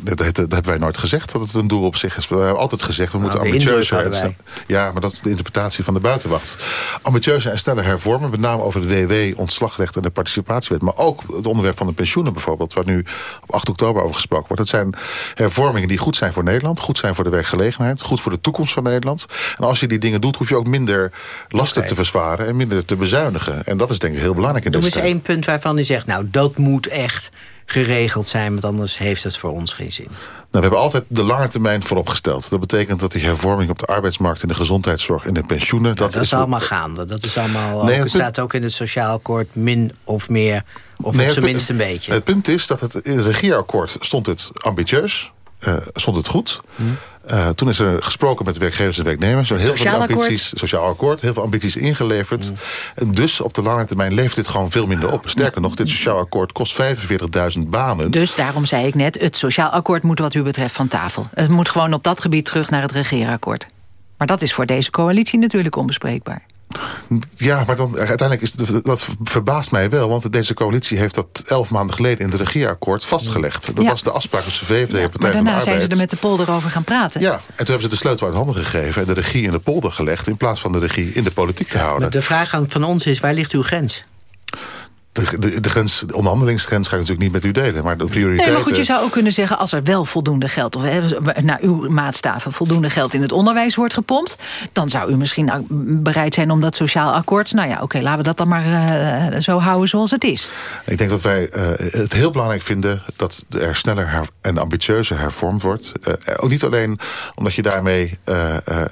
[SPEAKER 9] Dat, dat hebben wij nooit gezegd, dat het een doel op zich is. We hebben altijd gezegd, we moeten
[SPEAKER 7] Nou, indruk
[SPEAKER 9] ambitieuzer... Ja, maar dat is de interpretatie van de buitenwacht. Ambitieuzer en sneller hervormen, met name over de WW, ontslagrecht en de participatiewet. Maar ook het onderwerp van de pensioenen bijvoorbeeld, waar nu op 8 oktober over gesproken wordt. Dat zijn hervormingen die goed zijn voor Nederland, goed zijn voor de werkgelegenheid, goed voor de toekomst van Nederland. En als je die dingen doet, hoef je ook minder lasten te verzwaren en minder te bezuinigen. En dat is denk ik heel belangrijk in
[SPEAKER 7] Noem
[SPEAKER 9] deze
[SPEAKER 7] eens
[SPEAKER 9] tijd.
[SPEAKER 7] één punt waarvan u zegt... nou, dat moet echt geregeld zijn... want anders heeft het voor ons geen zin. Nou,
[SPEAKER 9] we hebben altijd de lange termijn vooropgesteld. Dat betekent dat die hervorming op de arbeidsmarkt... in de gezondheidszorg en de pensioenen...
[SPEAKER 7] dat, is, allemaal gaande. Dat is allemaal, nee, ook, het staat ook in het sociaal akkoord min of meer... of nee, op zijn minst een beetje.
[SPEAKER 9] Het punt is dat het in het regeerakkoord stond het ambitieus... Uh, stond het goed. Hm. Uh, toen is er gesproken met de werkgevers en werknemers. Er heel veel ambities, sociaal akkoord, heel veel ambities ingeleverd. Mm. En dus op de lange termijn levert dit gewoon veel minder op. Sterker nog, dit sociaal akkoord kost 45.000 banen.
[SPEAKER 8] Dus daarom zei ik net, het sociaal akkoord moet wat u betreft van tafel. Het moet gewoon op dat gebied terug naar het regeerakkoord. Maar dat is voor deze coalitie natuurlijk onbespreekbaar.
[SPEAKER 9] Ja, maar dan uiteindelijk is het, dat verbaast mij wel. Want deze coalitie heeft dat elf maanden geleden in het regeerakkoord vastgelegd. Dat was de afspraak tussen VVD en Partij van de Arbeid.
[SPEAKER 8] daarna zijn ze er met de polder over gaan praten.
[SPEAKER 9] Ja, en toen hebben ze de sleutel uit handen gegeven... en de regie in de polder gelegd... in plaats van de regie in de politiek te houden.
[SPEAKER 7] de vraag van ons is, waar ligt uw grens?
[SPEAKER 9] De, de, de, grens, de onderhandelingsgrens ga ik natuurlijk niet met u delen. Maar de prioriteiten... Nee,
[SPEAKER 8] maar goed, je zou ook kunnen zeggen... als er wel voldoende geld, of naar uw maatstaven... voldoende geld in het onderwijs wordt gepompt... dan zou u misschien bereid zijn om dat sociaal akkoord... nou ja, oké, laten we dat dan maar uh, zo houden zoals het is.
[SPEAKER 9] Ik denk dat wij uh, het heel belangrijk vinden... dat er sneller en ambitieuzer hervormd wordt. Uh, ook niet alleen omdat je daarmee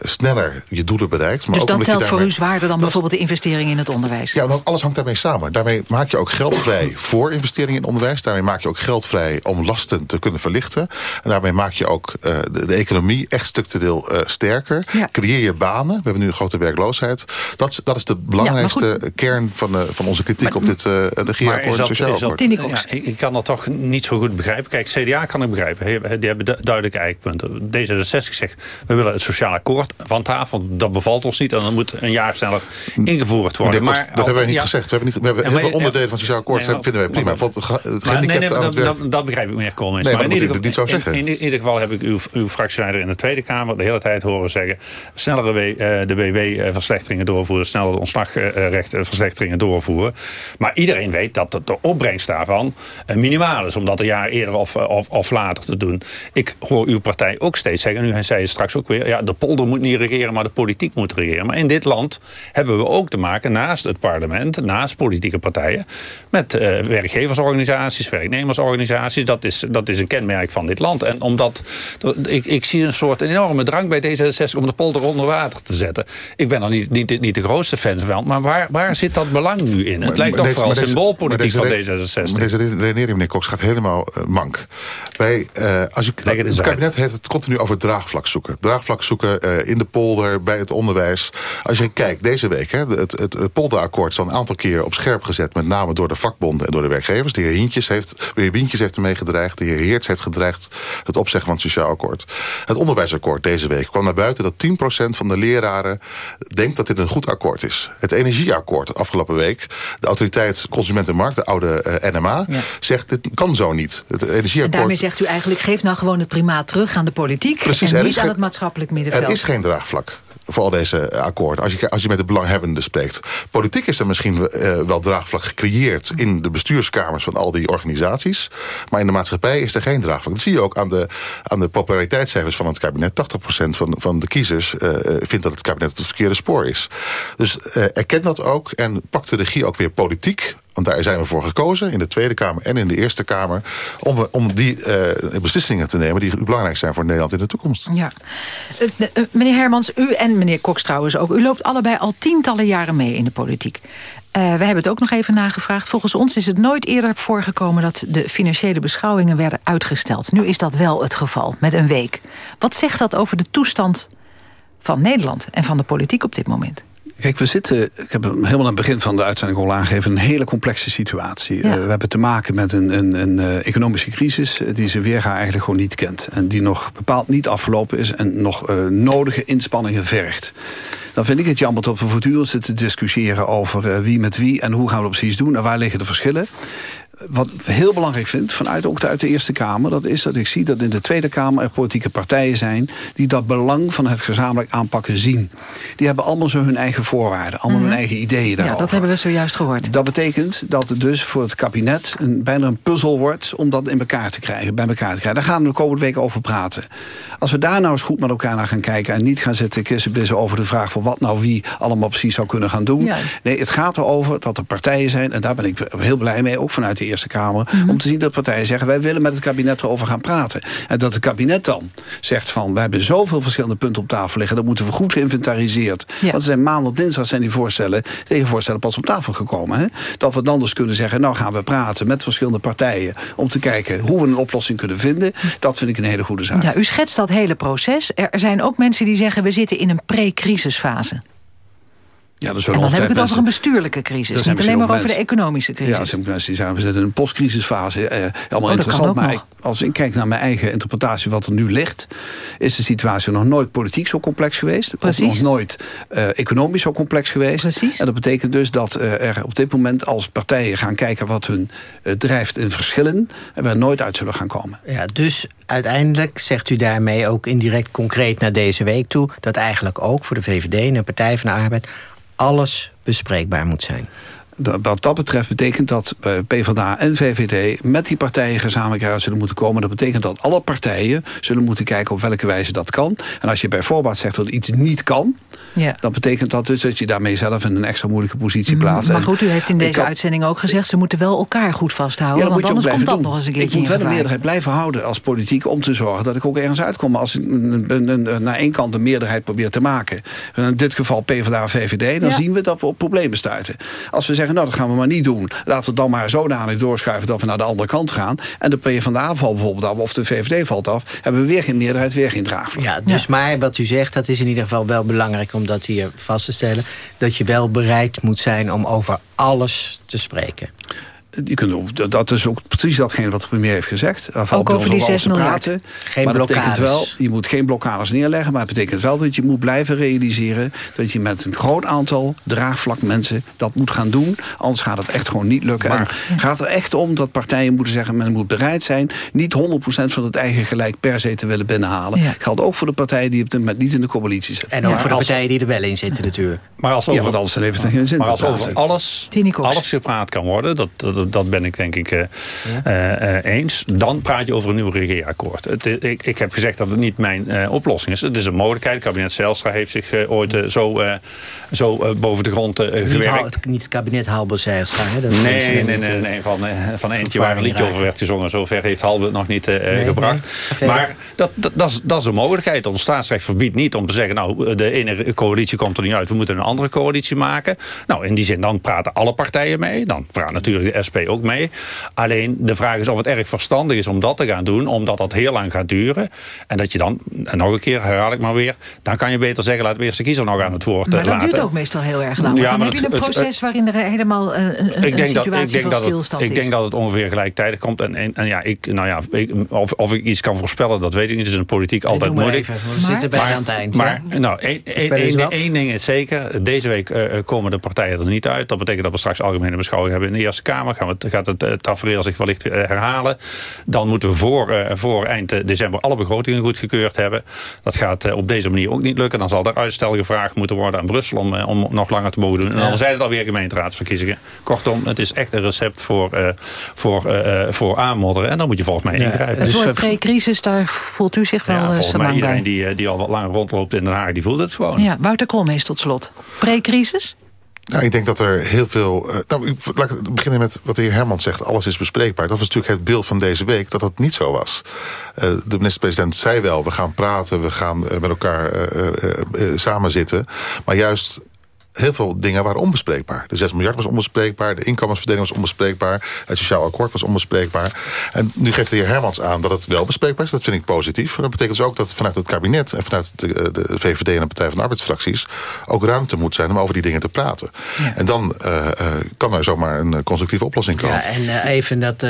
[SPEAKER 9] sneller je doelen bereikt... Maar
[SPEAKER 8] dus
[SPEAKER 9] ook
[SPEAKER 8] dat telt
[SPEAKER 9] daarmee...
[SPEAKER 8] voor u zwaarder dan bijvoorbeeld de investering in het onderwijs?
[SPEAKER 9] Ja, want alles hangt daarmee samen. Daarmee maak je ook geld vrij voor investeringen in onderwijs. Daarmee maak je ook geld vrij om lasten te kunnen verlichten. En daarmee maak je ook uh, de, de, economie echt structureel uh, sterker. Ja. Creëer je banen. We hebben nu een grote werkloosheid. Dat, dat is de belangrijkste ja, kern van, de, van onze kritiek maar, op dit uh, regeerakkoord sociaal akkoord.
[SPEAKER 10] Ja, ik, ik, kan dat toch niet zo goed begrijpen. Kijk, CDA kan ik begrijpen. Die hebben duidelijke eikpunten. D66 zegt, we willen het sociaal akkoord van tafel. Dat bevalt ons niet en dan moet een jaar sneller ingevoerd worden.
[SPEAKER 9] Maar, dat hebben wij niet gezegd. We hebben, niet, we hebben heel veel onderdelen van het sociaal akkoord nee, vinden wij prima. Het maar, nee, nee,
[SPEAKER 10] dat, dat, dat, begrijp ik, meneer Koolmees.
[SPEAKER 9] Nee, maar, maar in, ieder, niet zo zeggen.
[SPEAKER 10] In, in, ieder geval heb ik uw, uw fractieleider in de Tweede Kamer de hele tijd horen zeggen... snellere w, uh, de WW-verslechteringen doorvoeren, sneller de ontslagrechtverslechteringen doorvoeren. Maar iedereen weet dat de, opbrengst daarvan minimaal is... om dat een jaar eerder of, of, of later te doen. Ik hoor uw partij ook steeds zeggen, nu zei je straks ook weer... ja, de polder moet niet regeren, maar de politiek moet regeren. Maar in dit land hebben we ook te maken naast het parlement... naast politieke partijen met uh, werkgeversorganisaties, werknemersorganisaties. Dat is, dat is een kenmerk van dit land. En omdat ik, ik zie een soort enorme drang bij D66 om de polder onder water te zetten. Ik ben er niet, niet, niet de grootste fan van, maar waar, waar zit dat belang nu in? Het lijkt toch vooral symboolpolitiek van D66.
[SPEAKER 9] Maar deze redenering, meneer Cox, gaat helemaal uh, mank. Bij, uh, als u, het, het kabinet heeft het continu over draagvlak zoeken. Draagvlak zoeken uh, in de polder, bij het onderwijs. Als je kijkt, deze week, hè, het, het, het polderakkoord is al een aantal keer op scherp gezet, met name door de vakbonden en door de werkgevers. De heer Hientjes heeft, de heer Wientjes heeft ermee gedreigd. De heer Heerts heeft gedreigd het opzeggen van het sociaal akkoord. Het onderwijsakkoord deze week kwam naar buiten dat 10% van de leraren denkt dat dit een goed akkoord is. Het energieakkoord afgelopen week. De autoriteit Consumentenmarkt, de oude uh, NMA, ja. zegt dit kan zo niet. Het energieakkoord... En
[SPEAKER 8] daarmee zegt u eigenlijk geef nou gewoon het primaat terug aan de politiek.
[SPEAKER 9] Precies,
[SPEAKER 8] en niet aan het maatschappelijk middenveld.
[SPEAKER 9] Er is geen draagvlak voor al deze akkoorden. Als je, als je met de belanghebbenden spreekt. Politiek is er misschien uh, wel draagvlak gecreëerd... in de bestuurskamers van al die organisaties. Maar in de maatschappij is er geen draagvlak. Dat zie je ook aan de, aan de populariteitscijfers van het kabinet. 80% van, van de kiezers uh, vindt dat het kabinet op het verkeerde spoor is. Dus uh, erken dat ook en pak de regie ook weer politiek want daar zijn we voor gekozen, in de Tweede Kamer en in de Eerste Kamer... om, om die uh, beslissingen te nemen die belangrijk zijn voor Nederland in de toekomst.
[SPEAKER 8] Ja. Uh, uh, meneer Hermans, u en meneer Cox trouwens ook... u loopt allebei al tientallen jaren mee in de politiek. we hebben het ook nog even nagevraagd. Volgens ons is het nooit eerder voorgekomen... dat de financiële beschouwingen werden uitgesteld. Nu is dat wel het geval, met een week. Wat zegt dat over de toestand van Nederland en van de politiek op dit moment?
[SPEAKER 11] Kijk, we zitten, ik heb helemaal aan het begin van de uitzending al aangegeven... een hele complexe situatie. Ja. Uh, we hebben te maken met een, een, een uh, economische crisis... die zijn weerga eigenlijk gewoon niet kent. En die nog bepaald niet afgelopen is... en nog uh, nodige inspanningen vergt. Dan vind ik het jammer dat we voortdurend zitten te discussiëren... over wie met wie en hoe gaan we dat precies doen... en waar liggen de verschillen wat ik heel belangrijk vind, vanuit ook uit de Eerste Kamer... dat is dat ik zie dat in de Tweede Kamer er politieke partijen zijn... die dat belang van het gezamenlijk aanpakken zien. Die hebben allemaal zo hun eigen voorwaarden, allemaal hun eigen ideeën daarover.
[SPEAKER 8] Ja, dat hebben we zojuist gehoord.
[SPEAKER 11] Dat betekent dat het dus voor het kabinet een, bijna een puzzel wordt... om dat in elkaar te krijgen, bij elkaar te krijgen. Daar gaan we de komende weken over praten. Als we daar nou eens goed met elkaar naar gaan kijken... en niet gaan zitten kissenbissen over de vraag van wat nou wie allemaal precies zou kunnen gaan doen. Nee, het gaat erover dat er partijen zijn, en daar ben ik heel blij mee, ook vanuit de Eerste Kamer...
[SPEAKER 8] Mhm.
[SPEAKER 11] om te zien dat partijen zeggen... wij willen met het kabinet erover gaan praten. En dat het kabinet dan zegt van... we hebben zoveel verschillende punten op tafel liggen... dat moeten we goed geïnventariseerd. Want er zijn maandag, dinsdag zijn die voorstellen... tegenvoorstellen pas op tafel gekomen. Hè? Dat we dan dus kunnen zeggen... nou gaan we praten met verschillende partijen... om te kijken hoe we een oplossing kunnen vinden. Dat vind ik een hele goede zaak.
[SPEAKER 8] Ja, u schetst dat hele proces. Er zijn ook mensen die zeggen... we zitten in een pre-crisisfase.
[SPEAKER 11] Ja, er
[SPEAKER 8] En
[SPEAKER 11] zullen
[SPEAKER 8] dan heb ik het over een bestuurlijke crisis. Niet alleen maar over de economische crisis.
[SPEAKER 11] Ja, zijn mensen die zeggen, we zitten in een postcrisisfase. Eh, allemaal
[SPEAKER 8] Oh, dat
[SPEAKER 11] interessant, maar ik- als ik kijk naar mijn eigen interpretatie wat er nu ligt... is de situatie nog nooit politiek zo complex geweest. Of
[SPEAKER 8] Precies.
[SPEAKER 11] nog nooit eh, economisch zo complex geweest. En dat betekent dus dat eh, er op dit moment als partijen gaan kijken... wat hun eh, drijft in verschillen... en we er nooit uit zullen gaan komen.
[SPEAKER 7] Ja, dus uiteindelijk zegt u daarmee ook indirect concreet naar deze week toe... dat eigenlijk ook voor de VVD en de Partij van de Arbeid... alles bespreekbaar moet zijn.
[SPEAKER 11] Wat dat betreft betekent dat eh, PvdA en VVD met die partijen gezamenlijk eruit zullen moeten komen. Dat betekent dat alle partijen zullen moeten kijken op welke wijze dat kan. En als je bij voorbaat zegt dat iets niet kan,
[SPEAKER 8] Ja.
[SPEAKER 11] dan betekent dat dus dat je daarmee zelf in een extra moeilijke positie plaatst.
[SPEAKER 8] Maar goed, u heeft in deze uitzending ook gezegd... ze moeten wel elkaar goed vasthouden,
[SPEAKER 11] Ja, dat
[SPEAKER 8] want
[SPEAKER 11] moet je ook
[SPEAKER 8] anders komt dat
[SPEAKER 11] blijven
[SPEAKER 8] nog eens een
[SPEAKER 11] doen.
[SPEAKER 8] keertje
[SPEAKER 11] Ik moet wel een meerderheid blijven houden als politiek... om te zorgen dat ik ook ergens uitkom. Als ik naar één kant een meerderheid probeer te maken... en in dit geval PvdA en VVD... dan
[SPEAKER 8] Ja.
[SPEAKER 11] zien we dat we op problemen stuiten. Als we zeggen, nou, dat gaan we maar niet doen... laten we het dan maar zodanig doorschuiven dat we naar de andere kant gaan... en de PvdA valt bijvoorbeeld af of de VVD valt af... hebben we weer geen meerderheid, weer geen draagvlak.
[SPEAKER 7] Ja, dus maar wat u zegt, dat is in ieder geval wel belangrijk... om dat hier vast te stellen. Dat je wel bereid moet zijn om over alles te spreken.
[SPEAKER 11] Je kunt, dat is ook precies datgene wat de premier heeft gezegd. Valt
[SPEAKER 8] Ook over die
[SPEAKER 11] over
[SPEAKER 8] 6
[SPEAKER 11] alles te
[SPEAKER 8] miljard.
[SPEAKER 11] praten.
[SPEAKER 7] Geen
[SPEAKER 11] maar dat betekent wel, je moet geen blokkades neerleggen. Maar het betekent wel dat je moet blijven realiseren... dat je met een groot aantal draagvlak mensen dat moet gaan doen. Anders gaat het echt gewoon niet lukken. en gaat er echt om dat partijen moeten zeggen... men moet bereid zijn niet 100% van het eigen gelijk per se te willen binnenhalen.
[SPEAKER 7] Ja.
[SPEAKER 11] Geldt ook voor de partijen die op dit moment niet in de coalitie zitten.
[SPEAKER 7] En ook voor de partijen die er wel in zitten natuurlijk.
[SPEAKER 10] Maar als
[SPEAKER 11] Ja,
[SPEAKER 10] over,
[SPEAKER 11] want anders heeft het geen zin
[SPEAKER 10] maar als over alles, alles gepraat kan worden, dat, dat, dat ben ik denk ik eh, eh, eh, eens. Dan praat je over een nieuw regeerakkoord. Het, ik, ik heb gezegd dat het niet mijn oplossing is. Het is een mogelijkheid. Het kabinet Zijlstra heeft zich ooit zo, zo boven de grond
[SPEAKER 7] Niet,
[SPEAKER 10] gewerkt.
[SPEAKER 7] haal- het, niet het kabinet Halbe Zijlstra. hè,
[SPEAKER 10] Nee, nee,
[SPEAKER 7] niet,
[SPEAKER 10] nee, nee, van, van eentje waar een liedje
[SPEAKER 7] raken.
[SPEAKER 10] over werd gezongen. Zover heeft Halbe het nog niet
[SPEAKER 7] Nee,
[SPEAKER 10] gebracht.
[SPEAKER 7] nee.
[SPEAKER 10] Maar dat, dat, dat, is, dat is een mogelijkheid. Ons staatsrecht verbiedt niet om te zeggen... nou, de ene coalitie komt er niet uit. We moeten een andere coalitie maken. Nou, in die zin, dan praten alle partijen mee. Dan praat natuurlijk de SP ook mee. Alleen de vraag is of het erg verstandig is om dat te gaan doen. Omdat dat heel lang gaat duren. En dat je dan, en nog een keer herhaal ik maar weer... dan kan je beter zeggen, laten we eerst de kiezer nog aan het woord eh,
[SPEAKER 8] Maar dat
[SPEAKER 10] laten.
[SPEAKER 8] duurt ook meestal heel erg lang.
[SPEAKER 10] Ja,
[SPEAKER 8] dan
[SPEAKER 10] maar
[SPEAKER 8] heb je
[SPEAKER 10] het-
[SPEAKER 8] een
[SPEAKER 10] het-
[SPEAKER 8] proces waarin er helemaal eh, een, een,
[SPEAKER 10] ik denk, dat,
[SPEAKER 8] situatie
[SPEAKER 10] ik, denk
[SPEAKER 8] van
[SPEAKER 10] dat, het,
[SPEAKER 8] stilstand
[SPEAKER 10] ik
[SPEAKER 8] is.
[SPEAKER 10] denk dat het ongeveer gelijktijdig komt. En, en, en ja, ik, nou ja ik, of, of ik iets kan voorspellen, dat weet ik niet. Het is in de politiek altijd
[SPEAKER 7] doe maar
[SPEAKER 10] moeilijk.
[SPEAKER 7] even, we zitten bijna
[SPEAKER 10] maar,
[SPEAKER 7] aan het eind,
[SPEAKER 10] Maar
[SPEAKER 7] ja?
[SPEAKER 10] nou, één- ding is zeker. Deze week eh, eh, komen de partijen er niet uit. Dat betekent dat we straks algemene beschouwing hebben in de Eerste Kamer. Gaan we, gaat het uh, tafereel zich wellicht eh, herhalen. Dan moeten we voor, eh, voor eind eh, december alle begrotingen goedgekeurd hebben. Dat gaat eh, op deze manier ook niet lukken. Dan zal er uitstel gevraagd moeten worden aan Brussel om, eh, om nog langer te mogen doen. En dan
[SPEAKER 7] Ja.
[SPEAKER 10] zijn het alweer gemeenteraadsverkiezingen. Kortom, het is echt een recept voor, eh, voor, eh, eh, voor aanmodderen. En dan moet je volgens mij ingrijpen.
[SPEAKER 8] het woord pre-crisis, daar voelt u zich wel
[SPEAKER 10] Ja,
[SPEAKER 8] eh,
[SPEAKER 10] volgens mij iedereen
[SPEAKER 8] bij.
[SPEAKER 10] die, eh, die al wat langer rondloopt in Den Haag, die voelt het gewoon.
[SPEAKER 8] Ja, Wouter Koolmees tot slot. Pre-crisis?
[SPEAKER 9] Nou, ik denk dat er heel veel... eh, nou, laat ik beginnen met wat de heer Herman zegt. Alles is bespreekbaar. Dat was natuurlijk het beeld van deze week, dat dat niet zo was. Eh, de minister-president zei wel, we gaan praten... we gaan eh, met elkaar eh, eh, eh, samen zitten. Maar juist heel veel dingen waren onbespreekbaar. De 6 miljard was onbespreekbaar. De inkomensverdeling was onbespreekbaar. Het sociaal akkoord was onbespreekbaar. En nu geeft de heer Hermans aan dat het wel bespreekbaar is. Dat vind ik positief. Dat betekent dus ook dat vanuit het kabinet... en vanuit de, de VVD en de Partij van de Arbeidsfracties... ook ruimte moet zijn om over die dingen te praten. En dan uh, uh, kan er zomaar een constructieve oplossing komen.
[SPEAKER 7] Ja, en uh, even dat...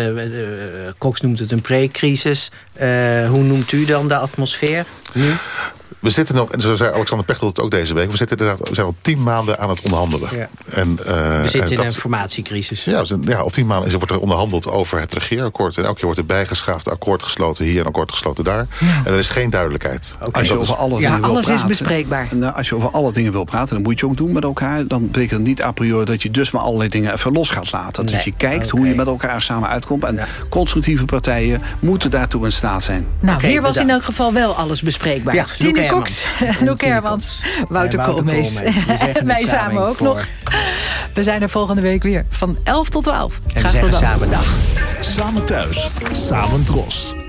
[SPEAKER 7] Cox noemt het een pre-crisis. hoe noemt u dan de atmosfeer nu?
[SPEAKER 9] We zitten nog, en zo zei Alexander Pechtold het ook deze week... we zitten inderdaad, we zijn al tien maanden aan het onderhandelen.
[SPEAKER 7] Ja.
[SPEAKER 9] En, uh,
[SPEAKER 7] we zitten in
[SPEAKER 9] dat,
[SPEAKER 7] een formatiecrisis.
[SPEAKER 9] Ja, zijn, ja, al tien maanden is, wordt er onderhandeld over het regeerakkoord. En elke keer wordt er bijgeschaafd, akkoord gesloten hier... en akkoord gesloten daar. Ja. En er is geen duidelijkheid.
[SPEAKER 11] Okay. Als je over alle
[SPEAKER 8] ja,
[SPEAKER 11] dingen wil
[SPEAKER 8] alles
[SPEAKER 11] praten,
[SPEAKER 8] is bespreekbaar.
[SPEAKER 11] Nou, als je over alle dingen wil praten, dan moet je ook doen met elkaar. Dan betekent het niet a priori dat je dus maar allerlei dingen even los gaat laten. Nee. Dat je kijkt okay. hoe je met elkaar samen uitkomt. En ja. constructieve partijen moeten daartoe in staat zijn.
[SPEAKER 8] Nou, okay, hier was bedankt. in elk geval wel alles bespreekbaar.
[SPEAKER 7] Ja,
[SPEAKER 8] Cox, Luc <laughs> Hermans, Wouter, Koolmees. <laughs> Wij samen ook nog. We zijn er volgende week weer van 11 tot 12.
[SPEAKER 7] En we zeggen samen dag.
[SPEAKER 18] Samen thuis, samen dros.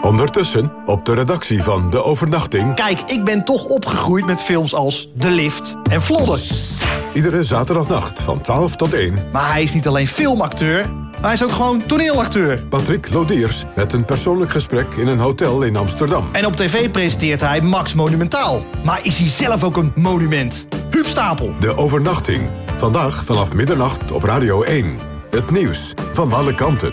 [SPEAKER 19] Ondertussen op de redactie van De Overnachting.
[SPEAKER 20] Kijk, ik ben toch opgegroeid met films als De Lift en Vlodder.
[SPEAKER 19] Iedere zaterdagnacht van 12 tot 1.
[SPEAKER 20] Maar hij is niet alleen filmacteur, hij is ook gewoon toneelacteur.
[SPEAKER 19] Patrick Lodiers met een persoonlijk gesprek in een hotel in Amsterdam.
[SPEAKER 20] En op tv presenteert hij Max Monumentaal. Maar is hij zelf ook een monument? Huub Stapel.
[SPEAKER 19] De Overnachting. Vandaag vanaf middernacht op Radio 1. Het nieuws van alle kanten.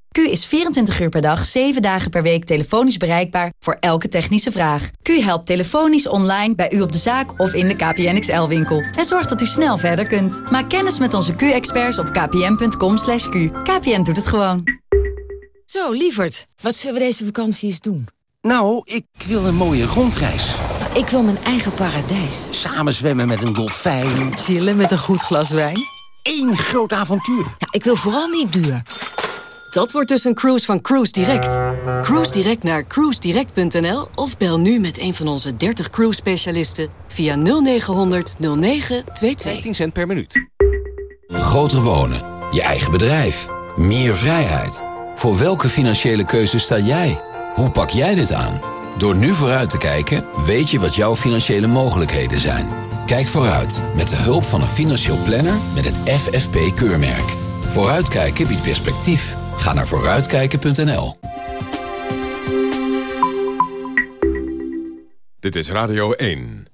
[SPEAKER 12] Q is 24 uur per dag, 7 dagen per week telefonisch bereikbaar voor elke technische vraag. Q helpt telefonisch online bij u op de zaak of in de KPN XL-winkel. En zorgt dat u snel verder kunt. Maak kennis met onze Q-experts op kpn.com. /q. KPN doet het gewoon.
[SPEAKER 21] Zo, lieverd, wat zullen we deze vakantie eens doen?
[SPEAKER 22] Nou, ik wil een mooie rondreis.
[SPEAKER 21] Ik wil mijn eigen paradijs.
[SPEAKER 22] Samen zwemmen met een dolfijn.
[SPEAKER 21] Chillen met een goed glas wijn.
[SPEAKER 22] Eén groot avontuur.
[SPEAKER 21] Ja, ik wil vooral niet duur.
[SPEAKER 23] Dat wordt dus een cruise van Cruise Direct. Cruise Direct naar cruisedirect.nl of bel nu met een van onze 30 cruise specialisten via 0900 0922.
[SPEAKER 24] 15 cent per minuut.
[SPEAKER 25] Groter wonen, je eigen bedrijf, meer vrijheid. Voor welke financiële keuze sta jij? Hoe pak jij dit aan? Door nu vooruit te kijken, weet je wat jouw financiële mogelijkheden zijn. Kijk vooruit met de hulp van een financieel planner met het FFP-keurmerk. Vooruitkijken biedt perspectief. Ga naar vooruitkijken.nl.
[SPEAKER 6] Dit is Radio 1.